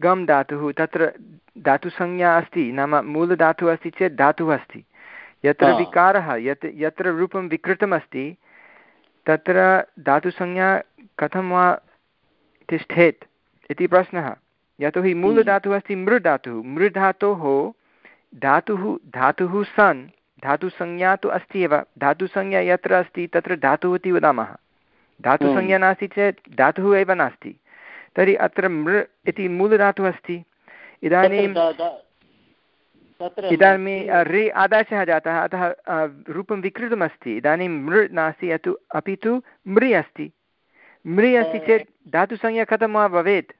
गम् धातुः तत्र धातुसंज्ञा अस्ति। नाम मूलधातुः अस्ति चेत् धातुः अस्ति। यत्र विकारः यत् यत्र रूपं विकृतमस्ति तत्र धातुसंज्ञा कथं वा तिष्ठेत्? इति प्रश्नः। यतोहि मूलधातुः अस्ति मृधातुः। मृधातोः धातुः धातुः सन् धातुसंज्ञा तु अस्ति एव। धातुसंज्ञा यत्र अस्ति तत्र धातुः इति वदामः। धातुसंज्ञा नास्ति चेत् धातुः एव नास्ति। तर्हि अत्र मृ इति मूलधातुः अस्ति। इदानीं इदानीं रे आदेशः जातः। अतः रूपं विकृतमस्ति। इदानीं मृ नास्ति अतु अपि तु मृ अस्ति। मृ अस्ति चेत् धातुसंज्ञा कथं वा भवेत्?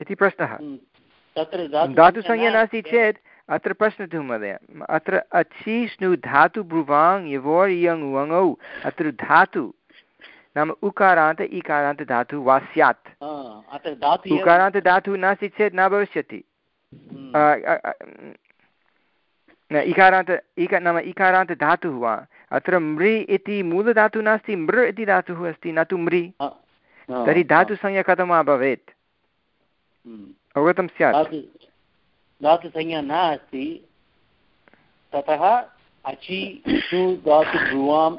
इति प्रश्नः। हम्म। धातुसंज्ञा नास्ति चेत् अत्र प्रश्नतु महोदय अत्र अचिष्णु धातु ब्रुवाङ् यवोर् इयङ् वङौ अत्र धातु नाम उकारान्त इकारान्त धातुः वा स्यात्। उकारान्त धातुः नास्ति चेत् न भविष्यति। हम्म। इकारान्त इक नाम इकारान्त धातुः वा? अत्र मृ इति मूलधातुः नास्ति मृ इति धातुः अस्ति न तु मृ। तर्हि धातुसंज्ञा कथं वा भवेत्? अवगतं स्यात्। धातुसंज्ञा न अस्ति ततः अचि सु धातु भ्रुवां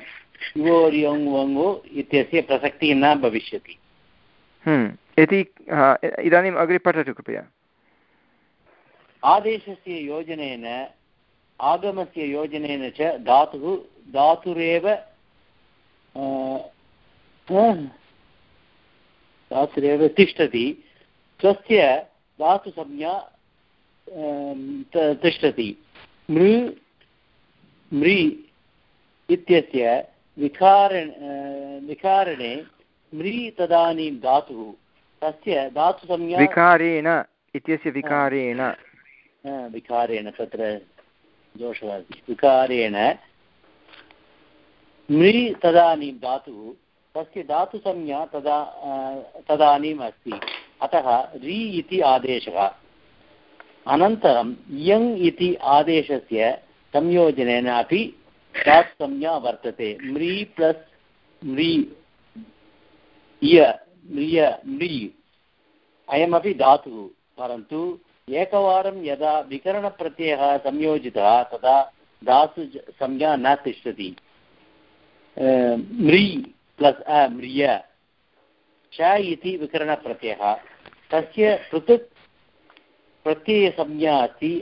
युवोर्यङ् वङ्गो इत्यस्य प्रसक्तिः न भविष्यति। हम्म, इति इदानीम् अग्रे पठतु कृपया। आदेशस्य योजनेन आगमस्य योजनेन च धातुः धातुरेव धातुरेव तिष्ठति। स्वस्य धातुसंज्ञा तिष्ठति। मृ मृ इत्यस्य विकार विकारणे मृ तदानीं धातुः। तस्य धातुसंज्ञा विकारेण इत्यस्य विकारेण। विकारेण तत्र दोषः अस्ति। विकारेण मृ तदानीं धातुः। तस्य धातुसंज्ञा तदा तदानीम् अस्ति। अतः रि इति आदेशः। अनन्तरं यङ् इति आदेशस्य संयोजनेन अपि धात्संज्ञा वर्तते। म्री प्लस् म्री इय म्रिय म्रि अयमपि धातुः, परन्तु एकवारं यदा विकरणप्रत्ययः संयोजितः, तदा धातु संज्ञा न तिष्ठति। म्रि प्लस् अ म्रिय च इति विकरणप्रत्ययः। तस्य पृथक् प्रत्ययसंज्ञा अस्ति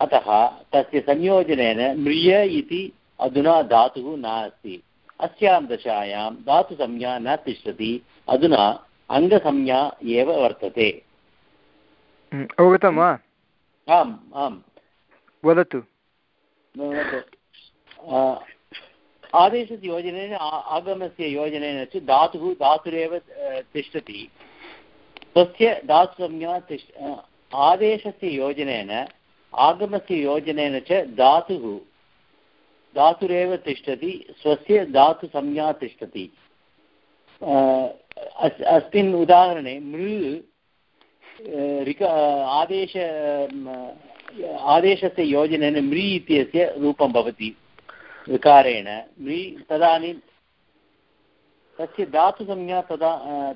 अतः तस्य संयोजनेन म्रिय इति अधुना धातुः नास्ति। अस्यां दशायां धातुसंज्ञा न तिष्ठति अधुना अङ्गसंज्ञा एव वर्तते। हम्म, अवगतं वा? आम् आम्। वदतु। आदेशस्य योजनेन आगमस्य योजनेन च धातुः धातुरेव तिष्ठति। तस्य धातुसंज्ञा तिष् आदेशस्य योजनेन, आगमस्य योजनेन च धातुः धातुरेव तिष्ठति, स्वस्य धातुसंज्ञा तिष्ठति। अस्मिन् उदाहरणे मृ ऋक आदेश आदेशस्य योजनेन म्रि इत्यस्य रूपं भवति विकारेण। म्रि तदानीं, तस्य धातुसंज्ञा तदा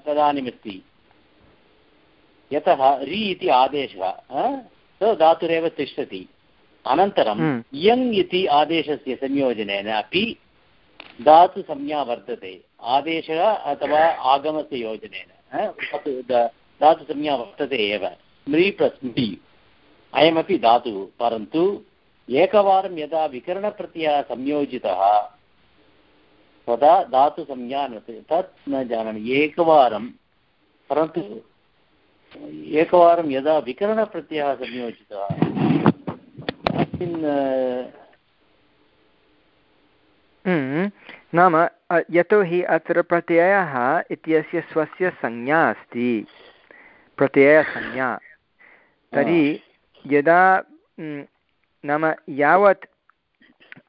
तदानीमस्ति। यतः रि इति आदेशः स धातुरेव तिष्ठति। अनन्तरं हम्म। यङ् इति आदेशस्य संयोजनेन अपि धातुसंज्ञा वर्तते। आदेशः अथवा आगमस्य योजनेन धातुसंज्ञा वर्तते एव। म्री प्लस् म्रि अयमपि धातुः परन्तु एकवारं यदा विकरणप्रत्ययः संयोजितः तदा धातुसंज्ञा न तत् न जानामि। एकवारं परन्तु एकवारं यदा विकरणप्रत्ययः संयोजितः अस्मिन् हम्म, नाम यतोहि अत्र प्रत्ययः इत्यस्य स्वस्य संज्ञा अस्ति। प्रत्ययसंज्ञा तर्हि यदा नाम यावत्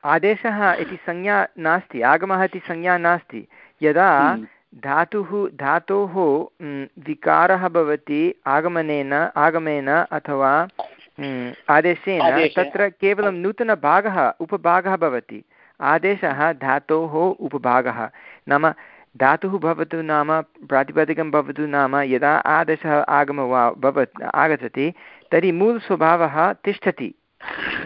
आदेशः इति संज्ञा नास्ति आगमः इति संज्ञा नास्ति यदा हम्म। धातुः धातोः विकारः भवति आगमनेन आगमेन अथवा आदेशेन तत्र केवलं नूतनभागः उपभागः भवति। आदेशः धातोः उपभागः। नाम धातुः भवतु नाम प्रातिपदिकं भवतु नाम यदा आदेशः आगम वा भवत् आगच्छति तर्हि मूलस्वभावः तिष्ठति।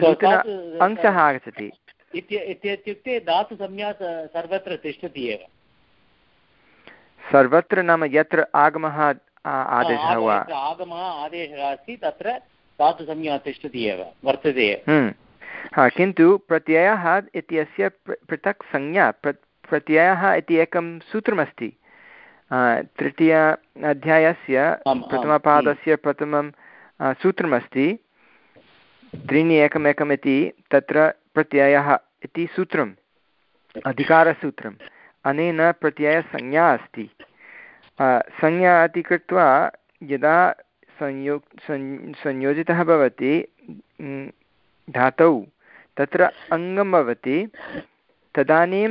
नूतन अंशः आगच्छति। इत्युक्ते धातुसंज्ञा सर्वत्र तिष्ठति एव। सर्वत्र नाम यत्र आगमः आदेशः वा? आगमः आदेशः अस्ति तत्र धातुसंज्ञा तिष्ठति एव वर्तते हम्म। हा किन्तु प्रत्ययः इत्यस्य पृथक् संज्ञा प्र प्रत्ययः इति एकं सूत्रमस्ति। तृतीय अध्यायस्य प्रथमपादस्य प्रथमं सूत्रमस्ति। त्रीणि एकम् एकम् इति तत्र प्रत्ययः इति सूत्रम् अधिकारसूत्रम्। अनेन प्रत्ययसंज्ञा अस्ति। संज्ञा इति कृत्वा यदा संयो संयोजितः भवति धातौ तत्र अङ्गं भवति तदानीं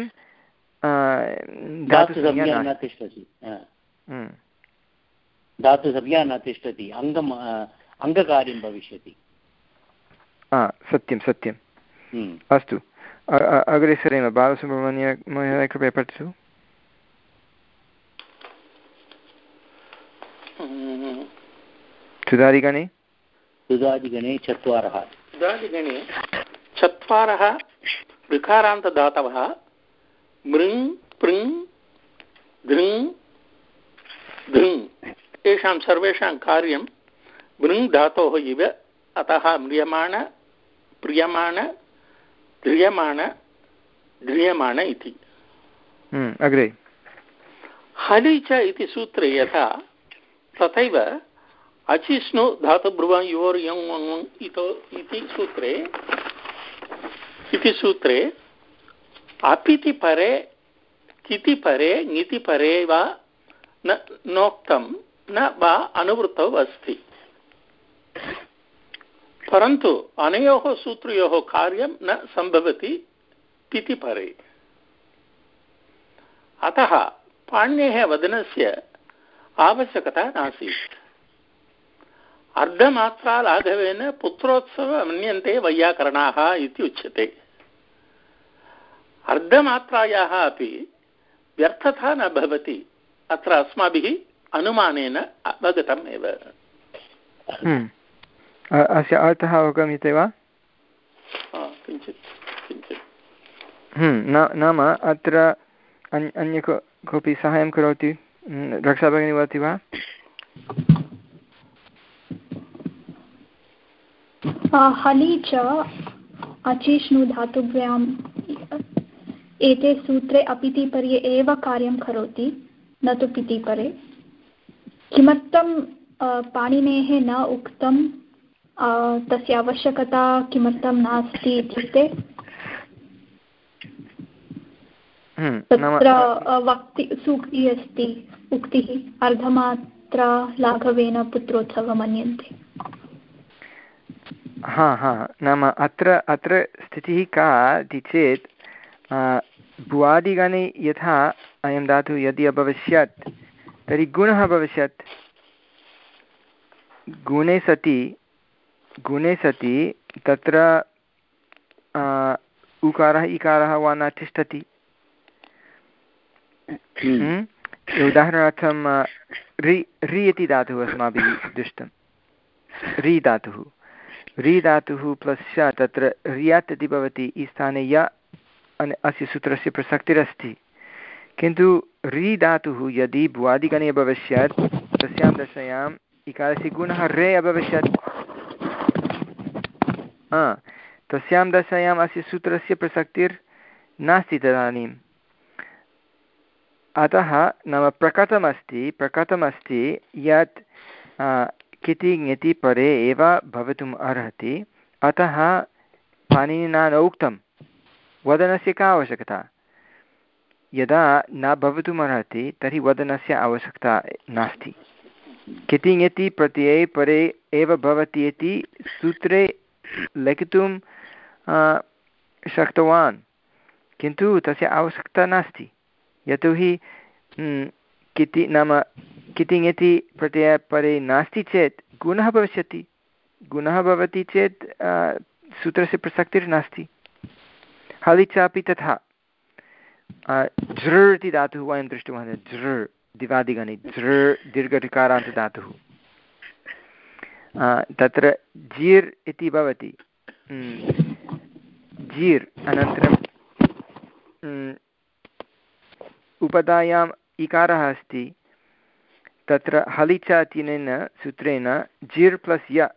धातुसंज्ञा न तिष्ठति। धातुसंज्ञा न तिष्ठति। अङ्गम् अङ्गकार्यं भविष्यति। सत्यं सत्यं। हम्म। अस्तु। अग्रे सरेम बालसुब्रह्मण्य महोदय कृपया पठतु सुधादिगणे सुधादिगणे चत्वारः सुधादिगणे चत्वारः ऋकारान्तदातवः मृङ् पृङ् धृङ् धृङ् तेषां सर्वेषां कार्यं मृङ् धातोः इव अतः म्रियमाण प्रियमाण ध्रियमाण ध्रियमाण इति। हम्म, अग्रे। हलि च इति सूत्रे यथा तथैव अचिष्णु धातुब्रुवयोर् यङ् इतो इति सूत्रे इति सूत्रे अपिति परे किति परे ङिति परे वा न नोक्तं न वा अनुवृत्तौ अस्ति। परन्तु अनयोः सूत्रयोः कार्यं न सम्भवति इति परे। अतः पाणिनेः वदनस्य आवश्यकता नासीत्। अर्धमात्रालाघवेन पुत्रोत्सव मन्यन्ते वैयाकरणाः इति उच्यते। अर्धमात्रायाः अपि व्यर्थता न भवति, अत्र अस्माभिः। अस्य अर्थः अवगम्यते वा? हम्म, नाम अत्र अन्य कोऽपि साहाय्यं करोति? हम्म, रक्षा भगिनी वदति वा? हलि च अचिष्णु धातुभ्याम् एते सूत्रे अपितिपर्ये एव कार्यं करोति न तु पितिपरे किमर्थं पाणिनेः न उक्तं तस्य आवश्यकता किमर्थं नास्ति इत्युक्ते हम्म, तत्र वक्ति सूक्तिः अस्ति। उक्तिः अर्धमात्रा लाघवेन पुत्रोत्सवं मन्यन्ते हा हा नाम अत्र अत्र स्थितिः का इति चेत् भुवादिगणे यथा अयं धातुः यदि अभविष्यत् तर्हि गुणः भविष्यत् गुणे सति गुणे सति तत्र उकारः इकारः वा न तिष्ठति। उदाहरणार्थं रि रि इति धातुः अस्माभिः दृष्टं। रि धातुः। रि धातुः प्लस् श तत्र रियात् इति भवति स्थाने य अस्य सूत्रस्य प्रसक्तिरस्ति। किन्तु रि धातुः यदि भुवादिगणे अभविष्यत् तस्यां दशायाम् इकारस्य गुणः रे अभविष्यत्। तस्यां दशायाम् अस्य सूत्रस्य प्रसक्तिर्नास्ति तदानीम् अतः नाम प्रकटमस्ति प्रकटमस्ति यत् किति ङति परे एव भवितुम् अर्हति। अतः पाणिनिना न उक्तं वदनस्य का आवश्यकता? यदा न भवितुमर्हति तर्हि वदनस्य आवश्यकता नास्ति। किति प्रत्यये परे एव भवति इति सूत्रे लिखितुं शक्तवान्। किन्तु तस्य आवश्यकता नास्ति। यतोहि किति नाम किति ङति प्रत्यय परे नास्ति चेत् गुणः भविष्यति। गुणः भवति चेत् सूत्रस्य प्रसक्तिर्नास्ति हलि चापि तथा। झृ इति धातुः वयं दृष्टवन्तः झृ दिवादिगणे झृ दीर्घटिकारान्तदातुः तत्र जीर् इति भवति। जीर् अनन्तरं उपधायाम् इकारः अस्ति। तत्र हलिच इत्यनेन सूत्रेण जिर् प्लस् य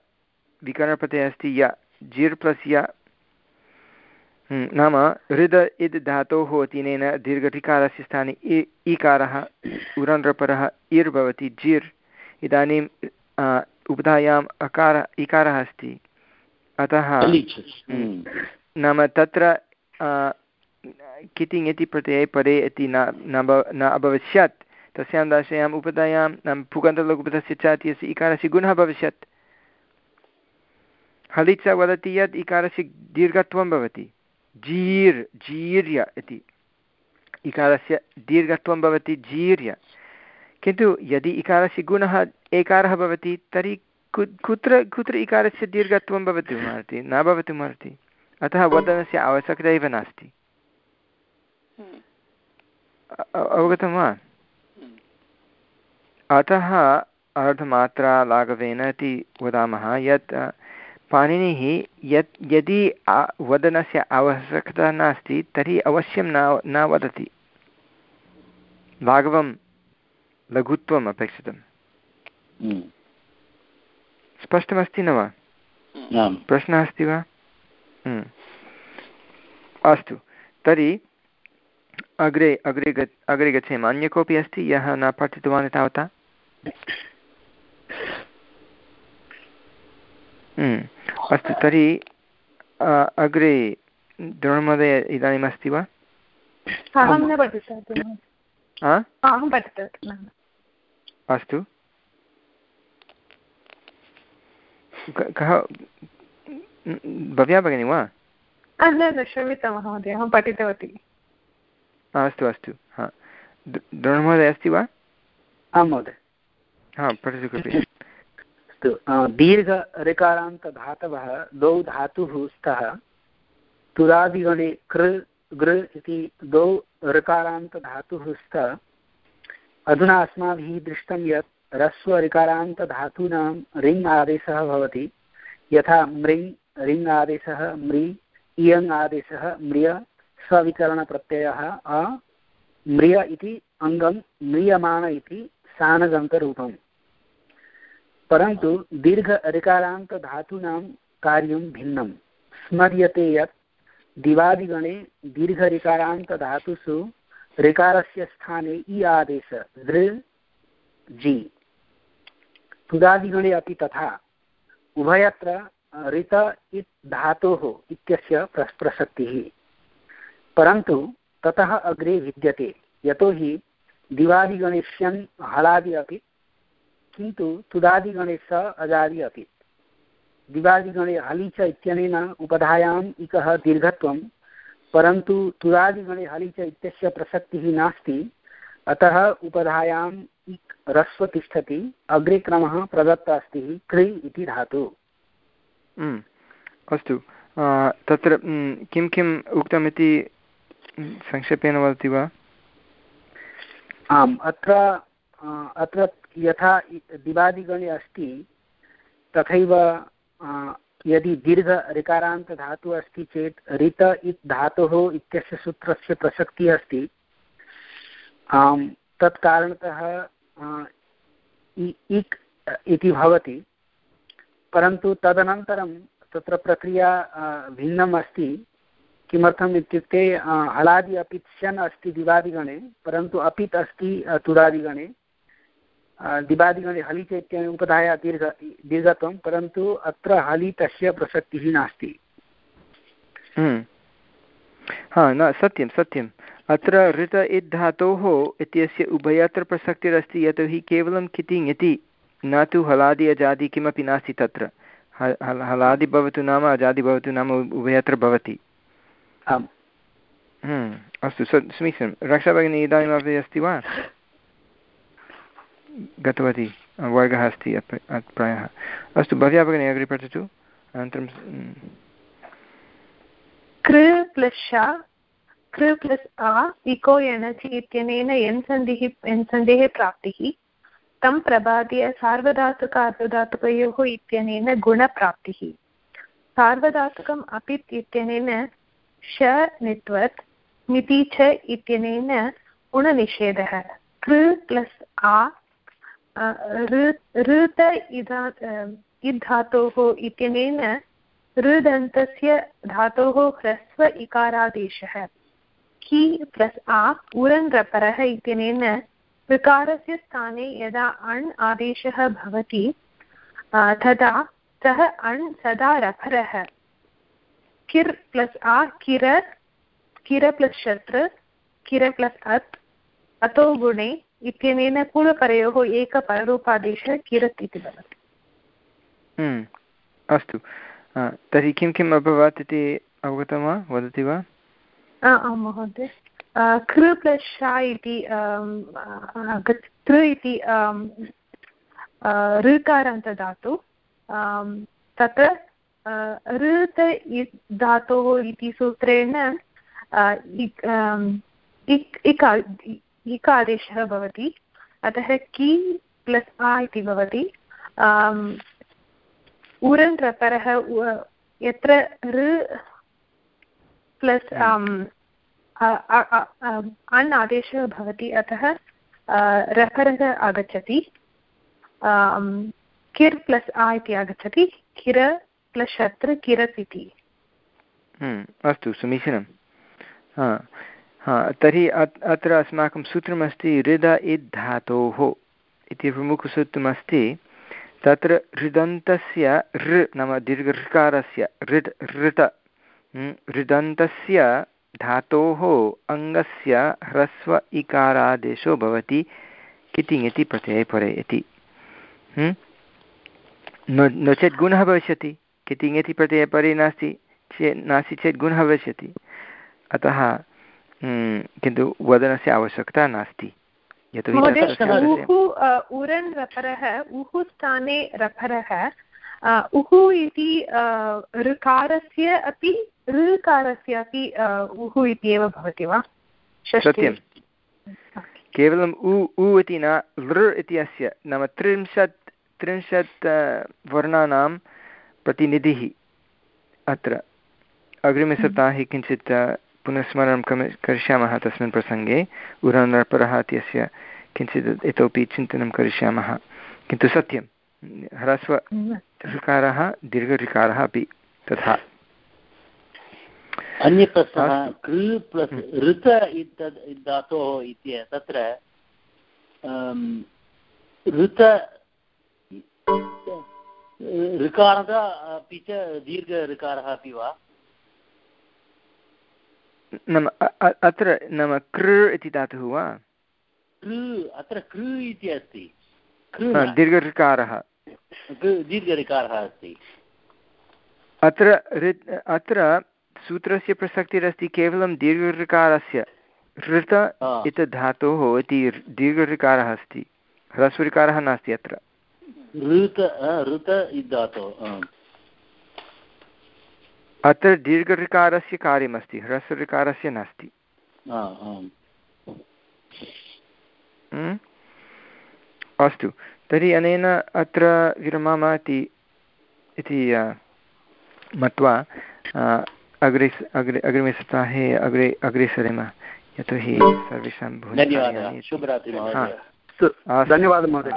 विकरणप्रत्ययः अस्ति य। जिर् प्लस् य नाम हृद इद् धातोः अतिनेन दीर्घटिकारस्य स्थाने इ इकारः उरन्ध्रपरः इर् भवति जिर्। इदानीम् उपधायाम् अकार इकारः अस्ति। अतः नाम तत्र किति ङति प्रत्यये परे इति न न अभविष्यत्। तस्यां दशायाम् उपधायां नाम पुगन्तलघुपथस्य च इत्यस्य इकारस्य गुणः भविष्यत्। हलिच वदति यत् इकारस्य दीर्घत्वं भवति। जीर् जीर्य इति। इकारस्य दीर्घत्वं भवति जीर्य। किन्तु यदि इकारस्य गुणः एकारः भवति तर्हि कु कुत्र कुत्र इकारस्य दीर्घत्वं भवितुमर्हति न भवितुमर्हति अतः वदनस्य आवश्यकता एव नास्ति। अवगतं वा? अतः अर्धमात्रा लाघवेन इति वदामः यत् पाणिनिः यत् यदि वदनस्य आवश्यकता नास्ति तर्हि अवश्यं न न वदति। लाघवं लघुत्वम् अपेक्षितं हम्म। स्पष्टमस्ति न वा प्रश्नः अस्ति वा हम्म। अस्तु तर्हि अग्रे अग्रे ग अग्रे गच्छेम अन्य कोऽपि अस्ति यः न पठितवान् तावता हम्म। अस्तु तर्हि अग्रे द्रोणमहोदय इदानीम् अस्ति वा अस्तु। कः भव्या भगिनी वा? न न श्रमिता महोदय अहं पठितवती। अस्तु अस्तु हा। द्रोणमहोदय अस्ति वा? आं महोदय। हा पठतु कृपया। अस्तु दीर्घ ऋकारान्तधातवः द्वौ धातुः स्तः। तुरादिगणे कृ गृ इति द्वौ ऋकारान्तधातुः स्तः। अधुना अस्माभिः दृष्टं यत् ह्रस्वऋकारान्तधातूनां रिङ् आदेशः भवति, यथा मृङ् रिङ् आदेशः म्रि इयङ् आदेशः म्रिय सविकरणप्रत्ययः अ म्रिय इति अङ्गं, म्रियमाण इति सानगन्तरूपम् परन्तु दीर्घ ऋकारान्तधातूनां कार्यं भिन्नं। स्मर्यते यत् दिवादिगणे दीर्घऋकारान्तधातुषु ऋकारस्य स्थाने इ आदेश दृ जि। तुदादिगणे अपि तथा। उभयत्र ऋत इत् धातोः इत्यस्य प्रसक्तिः। परन्तु ततः अग्रे विद्यते यतोहि दिवादिगणे स्यन् हलादि अपि, किन्तु तुदादिगणे स अजादि अपि। दिवादिगणे हलि च इत्यनेन उपधायाम् इकः दीर्घत्वं परन्तु तुदादिगणे हलि च इत्यस्य प्रसक्तिः नास्ति। अतः उपधायाम् इक् ह्रस्व तिष्ठति। अग्रे क्रमः प्रदत्तः अस्ति कृ इति धातु। अस्तु। तत्र किं किम् उक्तमिति संक्षेपेण वदति वा? आम् अत्र अत्र यथा दिवादिगणे अस्ति तथैव यदि दीर्घ ऋकारान्तधातुः अस्ति चेत् ऋत इत् धातोः इत्यस्य सूत्रस्य प्रसक्तिः अस्ति। तत्कारणतः इक् इति भवति। परन्तु तदनन्तरं तत्र प्रक्रिया भिन्नम् अस्ति। किमर्थम् इत्युक्ते हलादि अपि शन् अस्ति दिवादिगणे, परन्तु अपित् अस्ति तुदादिगणे दिवादिगणे हलि चैत्येन उपधाया दीर्घ दीर्घत्वं परन्तु अत्र हलि तस्य प्रसक्तिः नास्ति। हम्म। हा न सत्यं सत्यम् अत्र ऋत इद् धातोः इत्यस्य उभयत्र प्रसक्तिरस्ति यतोहि केवलं किति इति न तु हलादि अजादि किमपि नास्ति तत्र। हलादि भवतु नाम अजादि भवतु नाम उभयत्र भवति। आम्। हम्म, अस्तु समीचीनं। रक्षाभगिनी इदानीमपि अस्ति वा? गतवती, वर्गः अस्ति प्रायः। अस्तु भव्या भगिनी, अग्रे पठतु। अनन्तरं कृ प्लस् कृ प्लस् आ, इको एणचि इत्यनेन यन् सन्धिः यन् सन्धेः प्राप्तिः, तं प्रबाद्य सार्वधातुक अर्धधातुकयोः इत्यनेन गुणप्राप्तिः। सार्वधातुकम् अपित् इत्यनेन श नित्वत् मिति च इत्यनेन गुणनिषेधः। कृ प्लस् आ ऋत इदा इद्धातोः इत्यनेन ऋदन्तस्य धातोः ह्रस्व इकारादेशः। कि प्लस् आ उरन् रपरः इत्यनेन ऋकारस्य स्थाने यदा अण् आदेशः भवति तदा सः अण् सदा रफरः। किर् प्लस् आ, किर किर प्लस् शत्र, किर प्लस् अत्, अतो गुणे इत्यनेन पूर्वपरयोः एकपररूपादेशः किरत् इति भवति। हम्म, अस्तु। तर्हि किं किम् अभवत् इति अवगतं वा? वदति वा? आं महोदय। कृ प्लस् शा इति कृ इति ऋकारान्तदातु तत्र ऋत धातोः इति सूत्रेण इक् आदेशः भवति। अतः कि प्लस् आ इति भवति। उरन् रपरः यत्र ऋ प्लस् अण् आदेशः भवति। अतः रफरः आगच्छति। किर् प्लस् आ इति आगच्छति। किर प्लस् अत्र किरत् इति। हम्म, अस्तु समीचीनं तर्हि अत्र अस्माकं सूत्रमस्ति हृद इद् धातोः इति प्रमुखसूत्रमस्ति। तत्र हृदन्तस्य ऋ नाम दीर्घऋकारस्य ऋट् ऋट हृदन्तस्य धातोः अङ्गस्य ह्रस्व इकारादेशो भवति किति इति प्रत्यये परे इति नो चेत् गुणः भविष्यति किति इति प्रत्यये परे नास्ति चेत् नास्ति चेत् गुणः भविष्यति। अतः किन्तु वदनस्य आवश्यकता नास्ति। उरन् रफरः उः स्थाने रफरः उः इति ऋकारस्य अपि ऋकारस्य अपि उः इति एव भवति वा? सत्यं केवलम् उ उ इति न लृ इति अस्य नाम त्रिंशत् त्रिंशत् वर्णानां प्रतिनिधिः अत्र। अग्रिमसप्ताहे किञ्चित् पुनः स्मरणं करिष्यामः तस्मिन् प्रसङ्गे। उरनरपरः इत्यस्य किञ्चित् इतोपि चिन्तनं करिष्यामः। किन्तु सत्यं ह्रस्व ऋकारः दीर्घऋकारः अपि तथा। अन्यप्रश्नः कृ प्लस् ऋत धातोः इति तत्र ऋत ऋकारः अपि च दीर्घऋकारः अपि वा? नाम अत्र नाम कृ इति धातुः वा? कृ अत्र कृ इति अस्ति। दीर्घऋकारः। दीर्घऋकारः अस्ति। अत्र अत्र सूत्रस्य प्रसक्तिरस्ति केवलं दीर्घऋकारस्य ऋत इति धातोः इति दीर्घऋकारः अस्ति। ह्रस्वऋकारः नास्ति अत्र। ऋत ऋत धातोः अत्र दीर्घऋकारस्य कार्यमस्ति ह्रस्वऋकारस्य नास्ति। अस्तु। तर्हि अनेन अत्र विरमामः इति मत्वा अग्रे अग्रे अग्रिमसप्ताहे अग्रे अग्रे सरेम। यतोहि सर्वेषां धन्यवादः। शुभरात्रिः धन्यवादः महोदय।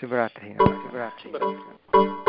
शुभरात्रिः। शुभरात्रिः।